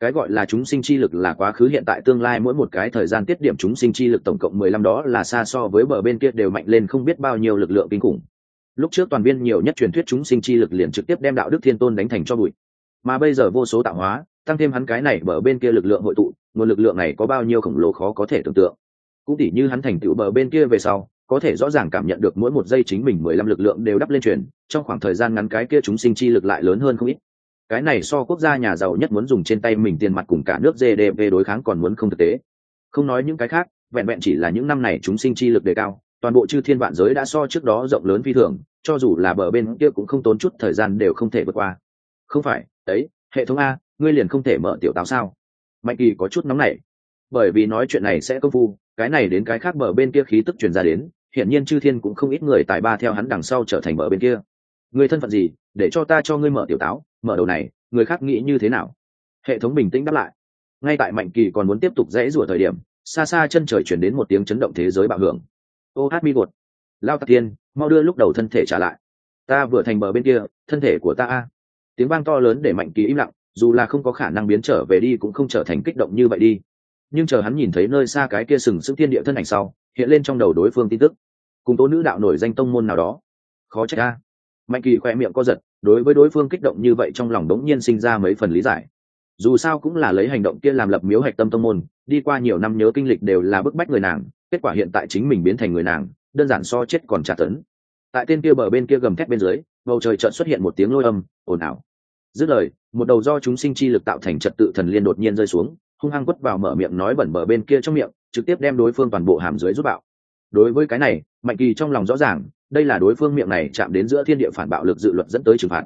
Cái gọi là chúng sinh chi lực là quá khứ hiện tại tương lai mỗi một cái thời gian tiết điểm chúng sinh chi lực tổng cộng mười lăm đó là xa so với bờ bên kia đều mạnh lên không biết bao nhiêu lực lượng kinh khủng. Lúc trước toàn viên nhiều nhất truyền thuyết chúng sinh chi lực liền trực tiếp đem đạo đức thiên tôn đánh thành cho bụi. Mà bây giờ vô số tạo hóa, tăng thêm hắn cái này bờ bên kia lực lượng hội tụ, nguồn lực lượng này có bao nhiêu khổng lồ khó có thể tưởng tượng. Cũng tỉ như hắn thành tựu bờ bên kia về sau có thể rõ ràng cảm nhận được mỗi một giây chính mình mười lăm lực lượng đều đắp lên truyền, trong khoảng thời gian ngắn cái kia chúng sinh chi lực lại lớn hơn không ít. Cái này so quốc gia nhà giàu nhất muốn dùng trên tay mình tiền mặt cùng cả nước gdp đối kháng còn muốn không thực tế. Không nói những cái khác, vẹn vẹn chỉ là những năm này chúng sinh chi lực đề cao, toàn bộ chư thiên vạn giới đã so trước đó rộng lớn phi thường, cho dù là bờ bên kia cũng không tốn chút thời gian đều không thể vượt qua. Không phải, đấy, hệ thống a, ngươi liền không thể mở tiểu táo sao? Mạnh kỳ có chút nóng nảy. Bởi vì nói chuyện này sẽ công phu, cái này đến cái khác bờ bên kia khí tức truyền ra đến hiển nhiên chư thiên cũng không ít người tài ba theo hắn đằng sau trở thành mở bên kia. Người thân phận gì? Để cho ta cho ngươi mở tiểu táo, mở đầu này, người khác nghĩ như thế nào? Hệ thống bình tĩnh đáp lại. Ngay tại mạnh kỳ còn muốn tiếp tục dãy rủa thời điểm, xa xa chân trời chuyển đến một tiếng chấn động thế giới bạo hưởng. Ô hát mi gột. Lao tạc tiên, mau đưa lúc đầu thân thể trả lại. Ta vừa thành bờ bên kia, thân thể của ta a. Tiếng vang to lớn để mạnh kỳ im lặng, dù là không có khả năng biến trở về đi cũng không trở thành kích động như vậy đi. Nhưng chờ hắn nhìn thấy nơi xa cái kia sừng sững thiên địa thân ảnh sau hiện lên trong đầu đối phương tin tức. Cùng tố nữ đạo nổi danh tông môn nào đó. Khó trách a. Mạnh kỳ khoe miệng co giật, đối với đối phương kích động như vậy trong lòng đống nhiên sinh ra mấy phần lý giải. Dù sao cũng là lấy hành động kia làm lập miếu hạch tâm tông môn, đi qua nhiều năm nhớ kinh lịch đều là bức bách người nàng, kết quả hiện tại chính mình biến thành người nàng, đơn giản so chết còn trả tấn. Tại tên kia bờ bên kia gầm thép bên dưới, bầu trời chợt xuất hiện một tiếng lôi âm, ồn ào. Dứt lời, một đầu do chúng sinh chi lực tạo thành trật tự thần liên đột nhiên rơi xuống, hung hăng quất vào mở miệng nói bẩn bờ bên kia trong miệng trực tiếp đem đối phương toàn bộ hàm dưới rút bạo. Đối với cái này, mạnh kỳ trong lòng rõ ràng, đây là đối phương miệng này chạm đến giữa thiên địa phản bạo lực dự luật dẫn tới trừng phạt.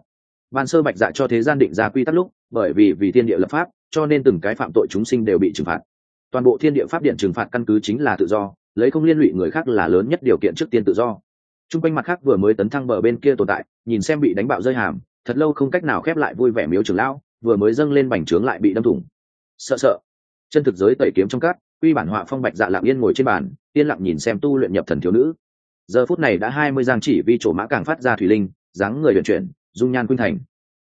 Ban sơ bạch dạ cho thế gian định ra quy tắc lúc, bởi vì vì thiên địa lập pháp, cho nên từng cái phạm tội chúng sinh đều bị trừng phạt. Toàn bộ thiên địa pháp điện trừng phạt căn cứ chính là tự do, lấy không liên lụy người khác là lớn nhất điều kiện trước tiên tự do. T r u n g quanh mặt khác vừa mới tấn thăng bờ bên kia tồn tại, nhìn xem bị đánh bạo rơi hàm, thật lâu không cách nào khép lại vui vẻ miếu trưởng lão, vừa mới dâng lên bành trướng lại bị đâm thủng. Sợ sợ. Chân thực giới tẩy kiếm trong cát quy bản họa phong bạch dạ lặng yên ngồi trên bàn yên lặng nhìn xem tu luyện nhập thần thiếu nữ. Giờ phút này đã hai mươi giang chỉ vi chỗ mã càng phát ra thủy linh dáng người vận chuyển dung nhan khuynh thành.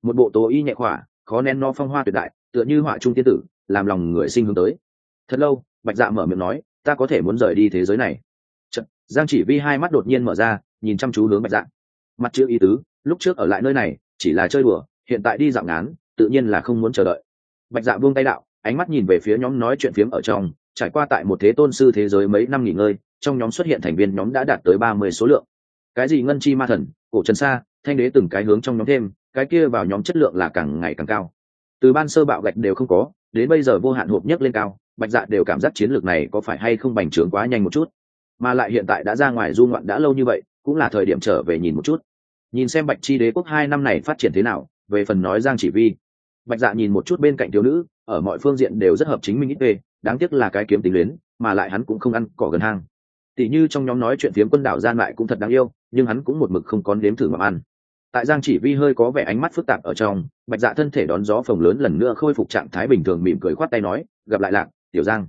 Một bộ tố y nhẹ khỏa khó nén no phong hoa tuyệt đại tựa như họa trung tiên tử làm lòng người sinh hướng tới. Thật lâu bạch dạ mở miệng nói ta có thể muốn rời đi thế giới này. Chật, giang chỉ vi hai mắt đột nhiên mở ra nhìn chăm chú hướng bạch dạ. Mặt chữ ý tứ lúc trước ở lại nơi này chỉ là chơi đùa hiện tại đi dạo ngán tự nhiên là không muốn chờ đợi. Bạch dạ buông tay đạo ánh mắt nhìn về phía nhóm nói chuyện phiếm ở trong trải qua tại một thế tôn sư thế giới mấy năm nghỉ ngơi, trong nhóm xuất hiện thành viên nhóm đã đạt tới ba mươi số lượng. Cái gì ngân chi ma thần, cổ trần sa, thanh đế từng cái hướng trong nhóm thêm, cái kia vào nhóm chất lượng là càng ngày càng cao. Từ ban sơ bạo gạch đều không có, đến bây giờ vô hạn hộp nhất lên cao, bạch dạ đều cảm giác chiến lược này có phải hay không bành trướng quá nhanh một chút. Mà lại hiện tại đã ra ngoài du ngoạn đã lâu như vậy, cũng là thời điểm trở về nhìn một chút. Nhìn xem bạch chi đế quốc hai năm này phát triển thế nào, về phần nói giang chỉ vi. Bạch dạ nhìn một chút bên cạnh thiếu nữ, ở mọi phương diện đều rất hợp chính mình ít về đáng tiếc là cái kiếm tính luyến, mà lại hắn cũng không ăn cỏ gần hang. Tỷ như trong nhóm nói chuyện phiếm quân đảo gian lại cũng thật đáng yêu, nhưng hắn cũng một mực không có nếm thử ngậm ăn. Tại giang chỉ vi hơi có vẻ ánh mắt phức tạp ở trong, bạch dạ thân thể đón gió phồng lớn lần nữa khôi phục trạng thái bình thường mỉm cười khoát tay nói, gặp lại lạc, tiểu giang.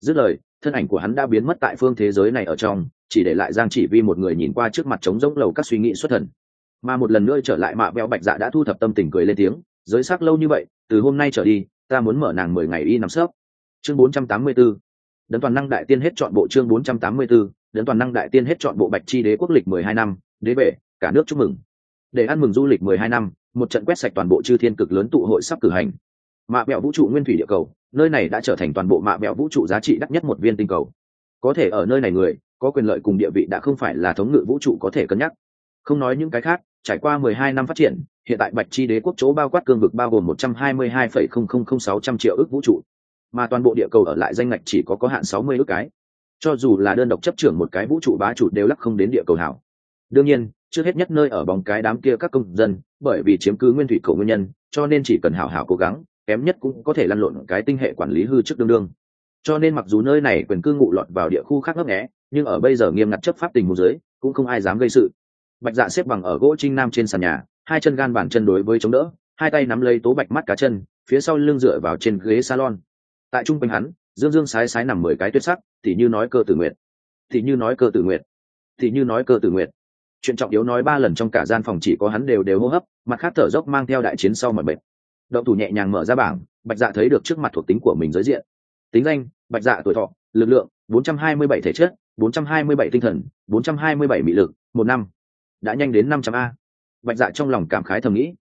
Dứt lời, thân ảnh của hắn đã biến mất tại phương thế giới này ở trong, chỉ để lại giang chỉ vi một người nhìn qua trước mặt trống rỗng lầu các suy nghĩ xuất thần. Mà một lần nữa trở lại mạ béo bạch dạ đã thu thập tâm tình cười lên tiếng, giới xác lâu như vậy, từ hôm nay trở đi, ta muốn mở nàng mười ngày y nằm sớp chương 484 đấn toàn năng đại tiên hết chọn bộ chương 484 đấn toàn năng đại tiên hết chọn bộ bạch chi đế quốc lịch mười hai năm. Đế bệ cả nước chúc mừng. Để ăn mừng du lịch mười hai năm, một trận quét sạch toàn bộ chư thiên cực lớn tụ hội sắp cử hành. Mạ bẹo vũ trụ nguyên thủy địa cầu, nơi này đã trở thành toàn bộ mạ bẹo vũ trụ giá trị đắt nhất một viên tinh cầu. Có thể ở nơi này người, có quyền lợi cùng địa vị đã không phải là thống ngự vũ trụ có thể cân nhắc. Không nói những cái khác, trải qua mười hai năm phát triển, hiện tại bạch chi đế quốc chỗ bao quát cương vực bao gồm một trăm hai mươi hai phẩy không không không sáu trăm triệu ước vũ trụ mà toàn bộ địa cầu ở lại danh ngạch chỉ có có hạn sáu mươi ước cái. Cho dù là đơn độc chấp trưởng một cái vũ trụ bá chủ đều lắc không đến địa cầu hảo. Đương nhiên, trước hết nhất nơi ở bóng cái đám kia các công dân, bởi vì chiếm cứ nguyên thủy cầu nguyên nhân, cho nên chỉ cần hảo hảo cố gắng, kém nhất cũng có thể lăn lộn cái tinh hệ quản lý hư trước đương đương. Cho nên mặc dù nơi này quyền cư ngụ lọt vào địa khu khác ngấp nghé, nhưng ở bây giờ nghiêm ngặt chấp pháp tình huống dưới, cũng không ai dám gây sự. Bạch dạ xếp bằng ở gỗ trinh nam trên sàn nhà, hai chân gan bàn chân đối với chống đỡ, hai tay nắm lấy tố bạch mắt cá chân, phía sau lưng dựa vào trên ghế salon tại trung quanh hắn, dương dương sái sái nằm mười cái tuyết sắc, thì như nói cơ tử nguyện thì như nói cơ tử nguyện thì như nói cơ tử nguyện chuyện trọng yếu nói ba lần trong cả gian phòng chỉ có hắn đều đều hô hấp, mặt khác thở dốc mang theo đại chiến sau mọi bệnh động thủ nhẹ nhàng mở ra bảng, bạch dạ thấy được trước mặt thuộc tính của mình giới diện. Tính danh, bạch dạ tuổi thọ, lực lượng 427 thể chất 427 tinh thần 427 mị lực, một năm. Đã nhanh đến 500 a. Bạch dạ trong lòng cảm khái thầm nghĩ.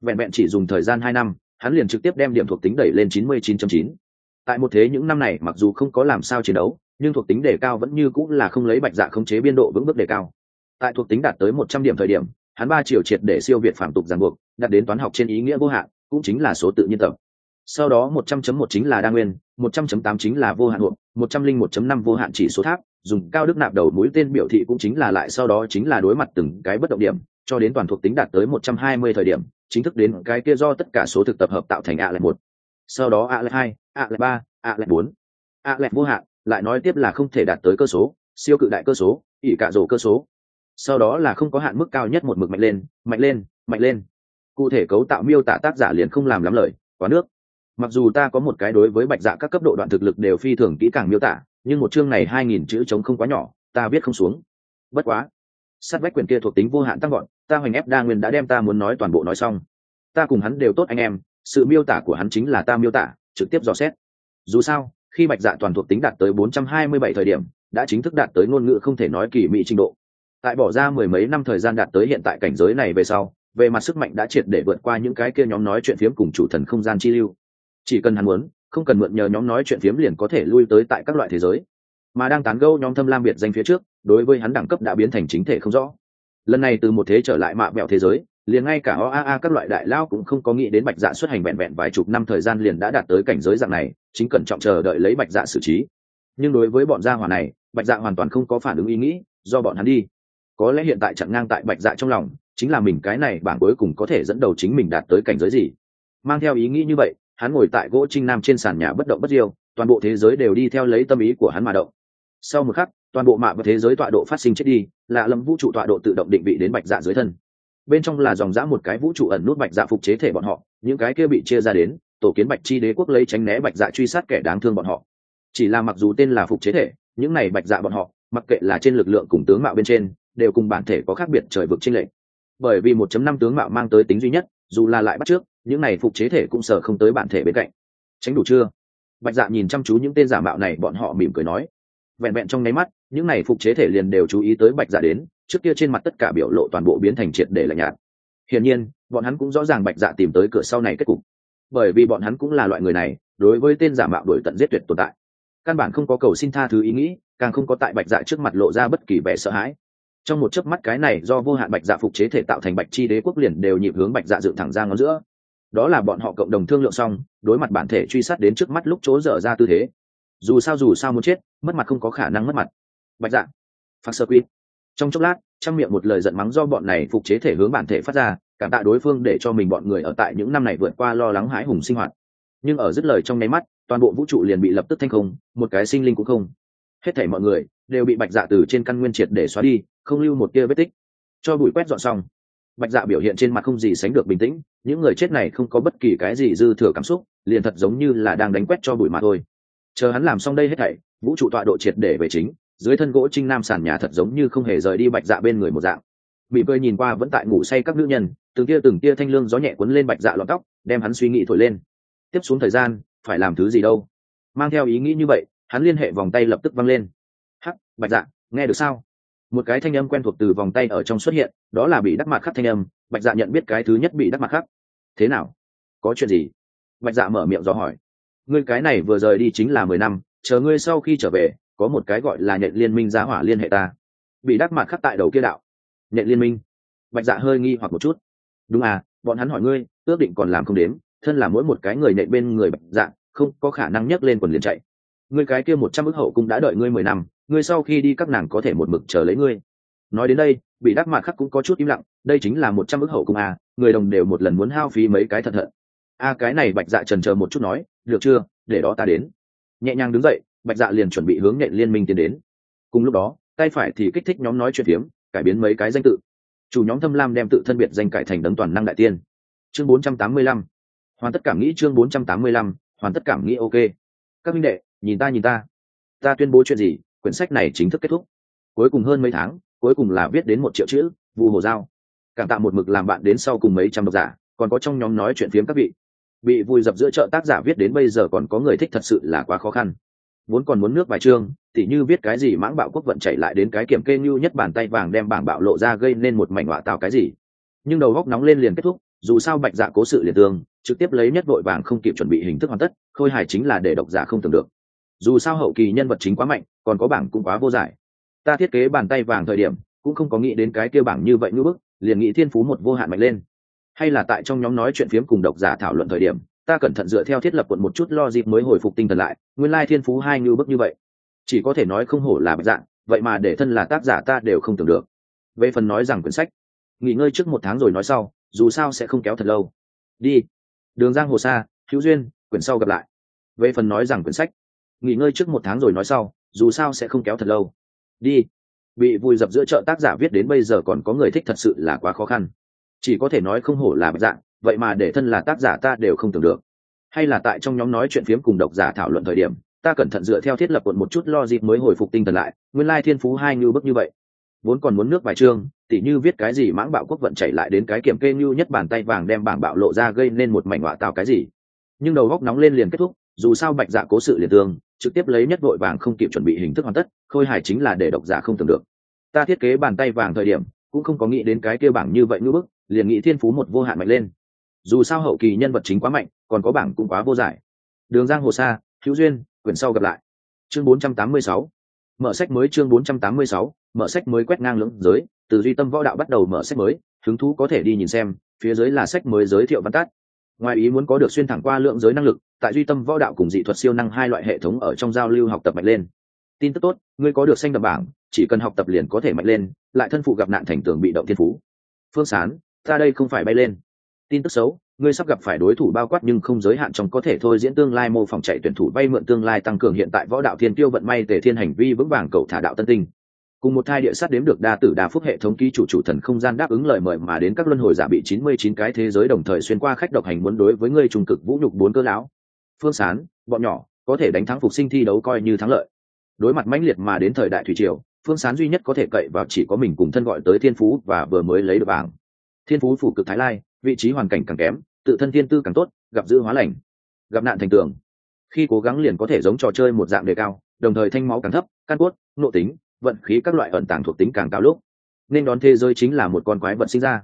Vẹn vẹn chỉ dùng thời gian hai năm, hắn liền trực tiếp đem điểm thuộc tính đẩy lên 99.9 tại một thế những năm này mặc dù không có làm sao chiến đấu, nhưng thuộc tính đề cao vẫn như cũng là không lấy bạch dạ khống chế biên độ vững bước đề cao. Tại thuộc tính đạt tới một trăm điểm thời điểm, hắn ba triệu triệt để siêu việt phạm tục giàn buộc, đạt đến toán học trên ý nghĩa vô hạn, cũng chính là số tự nhiên tập. Sau đó một trăm chấm một chính là đa nguyên, một trăm chấm tám chính là vô hạn hộp một trăm linh một chấm năm vô hạn chỉ số tháp, dùng cao đức nạp đầu mũi tên biểu thị cũng chính là lại sau đó chính là đối mặt từng cái bất động điểm, cho đến toàn thuộc tính đạt tới một trăm hai mươi thời điểm, chính thức đến cái kia do tất cả số thực tập hợp tạo thành a lại một. Sau đó a lại hai ạ lại ba ạ lại bốn. Ạ lại vô hạn, lại nói tiếp là không thể đạt tới cơ số, siêu cự đại cơ số, ỷ cạ rổ cơ số. Sau đó là không có hạn mức cao nhất một mực mạnh lên mạnh lên mạnh lên. Cụ thể cấu tạo miêu tả tác giả liền không làm lắm lời, quá nước. Mặc dù ta có một cái đối với bạch dạ các cấp độ đoạn thực lực đều phi thường kỹ càng miêu tả, nhưng một chương này hai nghìn chữ chống không quá nhỏ, ta viết không xuống. Bất quá. Sát vách quyền kia thuộc tính vô hạn tăng gọn ta hoành ép đa nguyên đã đem ta muốn nói toàn bộ nói xong. Ta cùng hắn đều tốt anh em, sự miêu tả của hắn chính là ta miêu tả trực tiếp dò xét. Dù sao, khi bạch dạ toàn thuộc tính đạt tới bốn trăm hai mươi bảy thời điểm, đã chính thức đạt tới ngôn ngữ không thể nói kỳ mỹ trình độ. Tại bỏ ra mười mấy năm thời gian đạt tới hiện tại cảnh giới này về sau, về mặt sức mạnh đã triệt để vượt qua những cái kia nhóm nói chuyện phiếm cùng chủ thần không gian chi lưu. Chỉ cần hắn muốn, không cần mượn nhờ nhóm nói chuyện phiếm liền có thể lui tới tại các loại thế giới. Mà đang tán gẫu nhóm thâm lam biệt danh phía trước, đối với hắn đẳng cấp đã biến thành chính thể không rõ. Lần này từ một thế trở lại mạ mẹo thế giới liền ngay cả oaa các loại đại lao cũng không có nghĩ đến bạch dạ xuất hành vẹn vẹn vài chục năm thời gian liền đã đạt tới cảnh giới dạng này, chính cẩn trọng chờ đợi lấy bạch dạ xử trí. Nhưng đối với bọn gia hỏa này, bạch dạ hoàn toàn không có phản ứng ý nghĩ, do bọn hắn đi. Có lẽ hiện tại chặn ngang tại bạch dạ trong lòng, chính là mình cái này bảng cuối cùng có thể dẫn đầu chính mình đạt tới cảnh giới gì. Mang theo ý nghĩ như vậy, hắn ngồi tại gỗ trinh nam trên sàn nhà bất động bất diêu, toàn bộ thế giới đều đi theo lấy tâm ý của hắn mà động. Sau một khắc, toàn bộ mạng và thế giới tọa độ phát sinh chết đi, lạ lâm vũ trụ tọa độ tự động định vị đến bạch dạ dưới thân bên trong là dòng dã một cái vũ trụ ẩn nút bạch dạ phục chế thể bọn họ, những cái kia bị chia ra đến, tổ kiến bạch chi đế quốc lấy tránh né bạch dạ truy sát kẻ đáng thương bọn họ. Chỉ là mặc dù tên là phục chế thể, những này bạch dạ bọn họ, mặc kệ là trên lực lượng cùng tướng mạo bên trên, đều cùng bản thể có khác biệt trời vực chênh lệch. Bởi vì 1.5 tướng mạo mang tới tính duy nhất, dù là lại bắt trước, những này phục chế thể cũng sợ không tới bản thể bên cạnh. Tránh đủ chưa? Bạch dạ nhìn chăm chú những tên giả mạo này, bọn họ mỉm cười nói. Vẹn vẹn trong nháy mắt, những này phục chế thể liền đều chú ý tới bạch dạ đến trước kia trên mặt tất cả biểu lộ toàn bộ biến thành triệt để lạnh nhạt. Hiển nhiên, bọn hắn cũng rõ ràng bạch dạ tìm tới cửa sau này kết cục. Bởi vì bọn hắn cũng là loại người này, đối với tên giả mạo đổi tận giết tuyệt tồn tại. Căn bản không có cầu xin tha thứ ý nghĩ, càng không có tại bạch dạ trước mặt lộ ra bất kỳ vẻ sợ hãi. Trong một chớp mắt cái này do vô hạn bạch dạ phục chế thể tạo thành bạch chi đế quốc liền đều nhịp hướng bạch dạ dựng thẳng ra ngón giữa. Đó là bọn họ cộng đồng thương lượng xong, đối mặt bản thể truy sát đến trước mắt lúc chỗ dở ra tư thế. Dù sao dù sao muốn chết, mất mặt không có khả năng mất mặt. Bạch dạ phạt sơ quy trong chốc lát, trong miệng một lời giận mắng do bọn này phục chế thể hướng bản thể phát ra, cảm tạ đối phương để cho mình bọn người ở tại những năm này vượt qua lo lắng hãi hùng sinh hoạt. Nhưng ở dứt lời trong nháy mắt, toàn bộ vũ trụ liền bị lập tức thanh không, một cái sinh linh cũng không. Hết thảy mọi người đều bị bạch dạ từ trên căn nguyên triệt để xóa đi, không lưu một tia vết tích. Cho bụi quét dọn xong, bạch dạ biểu hiện trên mặt không gì sánh được bình tĩnh, những người chết này không có bất kỳ cái gì dư thừa cảm xúc, liền thật giống như là đang đánh quét cho bụi mà thôi. Chờ hắn làm xong đây hết thảy, vũ trụ tọa độ triệt để về chính dưới thân gỗ trinh nam sàn nhà thật giống như không hề rời đi bạch dạ bên người một dạng. Bị vơi nhìn qua vẫn tại ngủ say các nữ nhân, từng tia từng tia thanh lương gió nhẹ quấn lên bạch dạ lọn tóc, đem hắn suy nghĩ thổi lên. Tiếp xuống thời gian, phải làm thứ gì đâu? Mang theo ý nghĩ như vậy, hắn liên hệ vòng tay lập tức văng lên. Hắc, bạch dạ nghe được sao? Một cái thanh âm quen thuộc từ vòng tay ở trong xuất hiện, đó là bị đắc mạc khắc thanh âm, bạch dạ nhận biết cái thứ nhất bị đắc mạc khắc. Thế nào? Có chuyện gì? Bạch dạ mở miệng dò hỏi. Ngươi cái này vừa rời đi chính là mười năm, chờ ngươi sau khi trở về có một cái gọi là nhện liên minh giá hỏa liên hệ ta. Bị đắc mạc khắc tại đầu kia đạo. Nhện liên minh. Bạch dạ hơi nghi hoặc một chút. Đúng à bọn hắn hỏi ngươi ước định còn làm không đếm thân là mỗi một cái người nhện bên người bạch dạ không có khả năng nhấc lên quần liền chạy. Ngươi cái kia một trăm ước hậu cũng đã đợi ngươi mười năm ngươi sau khi đi các nàng có thể một mực chờ lấy ngươi. Nói đến đây bị đắc mạc khắc cũng có chút im lặng đây chính là một trăm ước hậu cung à người đồng đều một lần muốn hao phí mấy cái thật thận a à, cái này bạch dạ trần chờ một chút nói được chưa để đó ta đến. Nhẹ nhàng đứng dậy bạch dạ liền chuẩn bị hướng nhện liên minh tiến đến. Cùng lúc đó tay phải thì kích thích nhóm nói chuyện phiếm cải biến mấy cái danh tự. Chủ nhóm thâm lam đem tự thân biệt danh cải thành đấng toàn năng đại tiên. Chương 485. hoàn tất cảm nghĩ chương 485, hoàn tất cảm nghĩ ok. Các minh đệ nhìn ta nhìn ta. Ta tuyên bố chuyện gì quyển sách này chính thức kết thúc. Cuối cùng hơn mấy tháng cuối cùng là viết đến một triệu chữ vụ hồ giao. Cảm tạ một mực làm bạn đến sau cùng mấy trăm độc giả còn có trong nhóm nói chuyện phiếm các vị. Bị vùi dập giữa chợ tác giả viết đến bây giờ còn có người thích thật sự là quá khó khăn vốn còn muốn nước vài chương, tỉ như viết cái gì mãng bạo quốc vận chạy lại đến cái kiểm kê như nhất bàn tay vàng đem bảng bạo lộ ra gây nên một mảnh họa tạo cái gì. Nhưng đầu góc nóng lên liền kết thúc, dù sao bạch dạ cố sự liền tương, trực tiếp lấy nhất vội vàng không kịp chuẩn bị hình thức hoàn tất, khôi hài chính là để độc giả không tưởng được. Dù sao hậu kỳ nhân vật chính quá mạnh, còn có bảng cũng quá vô giải. Ta thiết kế bàn tay vàng thời điểm, cũng không có nghĩ đến cái kêu bảng như vậy như bức, liền nghĩ thiên phú một vô hạn mạnh lên. Hay là tại trong nhóm nói chuyện phiếm cùng độc giả thảo luận thời điểm ta cẩn thận dựa theo thiết lập quận một chút lo dịp mới hồi phục tinh thần lại, nguyên lai thiên phú hai như bức như vậy. Chỉ có thể nói không hổ là bạch dạng, vậy mà để thân là tác giả ta đều không tưởng được. Về phần nói rằng quyển sách, nghỉ ngơi trước một tháng rồi nói sau, dù sao sẽ không kéo thật lâu. Đi, đường giang hồ sa, hữu duyên, quyển sau gặp lại. Về phần nói rằng quyển sách, nghỉ ngơi trước một tháng rồi nói sau, dù sao sẽ không kéo thật lâu. Đi, bị vùi dập giữa chợ tác giả viết đến bây giờ còn có người thích thật sự là quá khó khăn. Chỉ có thể nói không hổ là bạch dạng vậy mà để thân là tác giả ta đều không tưởng được. Hay là tại trong nhóm nói chuyện phiếm cùng độc giả thảo luận thời điểm, ta cẩn thận dựa theo thiết lập quận một chút lo dịp mới hồi phục tinh thần lại, nguyên lai thiên phú hai như bức như vậy. Vốn còn muốn nước vài chương, tỉ như viết cái gì mãng bạo quốc vận chảy lại đến cái kiểm kê như nhất bàn tay vàng đem bảng bạo lộ ra gây nên một mảnh họa tạo cái gì. Nhưng đầu góc nóng lên liền kết thúc, dù sao bạch dạ cố sự liền tương, trực tiếp lấy nhất vội vàng không kịp chuẩn bị hình thức hoàn tất, khôi hài chính là để độc giả không tưởng được. Ta thiết kế bàn tay vàng thời điểm, cũng không có nghĩ đến cái kêu bảng như vậy ngữ bức, liền nghĩ thiên phú một vô hạn mạnh lên dù sao hậu kỳ nhân vật chính quá mạnh còn có bảng cũng quá vô giải. Đường giang hồ sa hữu duyên quyển sau gặp lại. Chương 486. mở sách mới chương 486, mở sách mới quét ngang lưỡng giới. Từ duy tâm võ đạo bắt đầu mở sách mới hứng thú có thể đi nhìn xem phía dưới là sách mới giới thiệu văn tát ngoài ý muốn có được xuyên thẳng qua lượng giới năng lực tại duy tâm võ đạo cùng dị thuật siêu năng hai loại hệ thống ở trong giao lưu học tập mạnh lên. Tin tức tốt ngươi có được xanh đậm bảng chỉ cần học tập liền có thể mạnh lên lại thân phụ gặp nạn thành tường bị động thiên phú. Phương sán ta đây không phải bay lên tin tức xấu, ngươi sắp gặp phải đối thủ bao quát nhưng không giới hạn trong có thể thôi diễn tương lai mô phỏng chạy tuyển thủ vay mượn tương lai tăng cường hiện tại võ đạo thiên tiêu vận may tề thiên hành vi vững vàng cầu thả đạo tân tinh. Cùng một thai địa sát đếm được đa tử đa phúc hệ thống ký chủ chủ thần không gian đáp ứng lời mời mà đến các luân hồi giả bị chín mươi chín cái thế giới đồng thời xuyên qua khách độc hành muốn đối với ngươi trung cực vũ nhục bốn cơ lão. Phương sán, bọn nhỏ, có thể đánh thắng phục sinh thi đấu coi như thắng lợi. Đối mặt mãnh liệt mà đến thời đại thủy triều, phương sán duy nhất có thể cậy vào chỉ có mình cùng thân gọi tới thiên phú và vừa mới lấy được bảng. Thiên phú phủ cực thái lai vị trí hoàn cảnh càng kém, tự thân thiên tư càng tốt, gặp dữ hóa lành, gặp nạn thành tường. Khi cố gắng liền có thể giống trò chơi một dạng đề cao, đồng thời thanh máu càng thấp, căn cốt nộ tính, vận khí các loại ẩn tàng thuộc tính càng cao lúc, nên đón thế giới chính là một con quái vật sinh ra.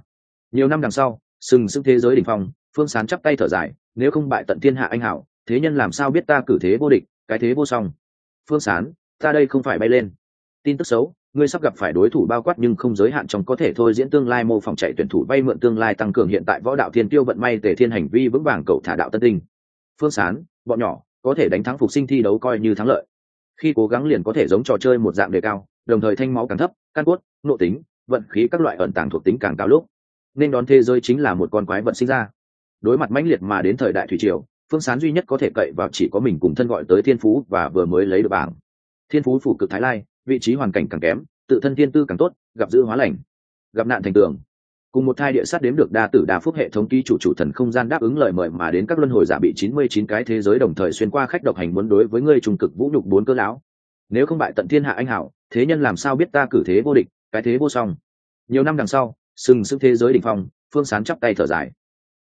Nhiều năm đằng sau, sừng sững thế giới đ ỉ n h phong, phương sán chắp tay thở dài, nếu không bại tận thiên hạ anh hảo, thế nhân làm sao biết ta cử thế vô địch, cái thế vô song. Phương sán, ta đây không phải bay lên. Tin tức xấu ngươi sắp gặp phải đối thủ bao quát nhưng không giới hạn trong có thể thôi diễn tương lai mô phỏng chạy tuyển thủ vay mượn tương lai tăng cường hiện tại võ đạo thiên tiêu vận may tề thiên hành vi vững vàng cầu thả đạo tân tinh. Phương sán, bọn nhỏ, có thể đánh thắng phục sinh thi đấu coi như thắng lợi. Khi cố gắng liền có thể giống trò chơi một dạng đề cao, đồng thời thanh máu càng thấp, căn cốt, nội tính, vận khí các loại ẩn tàng thuộc tính càng cao lúc, nên đón thế giới chính là một con quái vận sinh ra. Đối mặt mãnh liệt mà đến thời đại thủy triều, phương sán duy nhất có thể cậy vào chỉ có mình cùng thân gọi tới thiên phú và vừa mới lấy được bảng. Thiên phú phủ cực thái lai vị trí hoàn cảnh càng kém, tự thân thiên tư càng tốt, gặp dữ hóa lành, gặp nạn thành tường. Cùng một thai địa sát đếm được đa tử đa phúc hệ thống ký chủ chủ thần không gian đáp ứng lời mời mà đến các luân hồi giả bị chín mươi chín cái thế giới đồng thời xuyên qua khách độc hành muốn đối với ngươi trung cực vũ nhục bốn cơ lão. Nếu không bại tận thiên hạ anh hảo, thế nhân làm sao biết ta cử thế vô địch, cái thế vô song. Nhiều năm đằng sau, sừng sững thế giới đỉnh phong, phương sán chắp tay thở dài.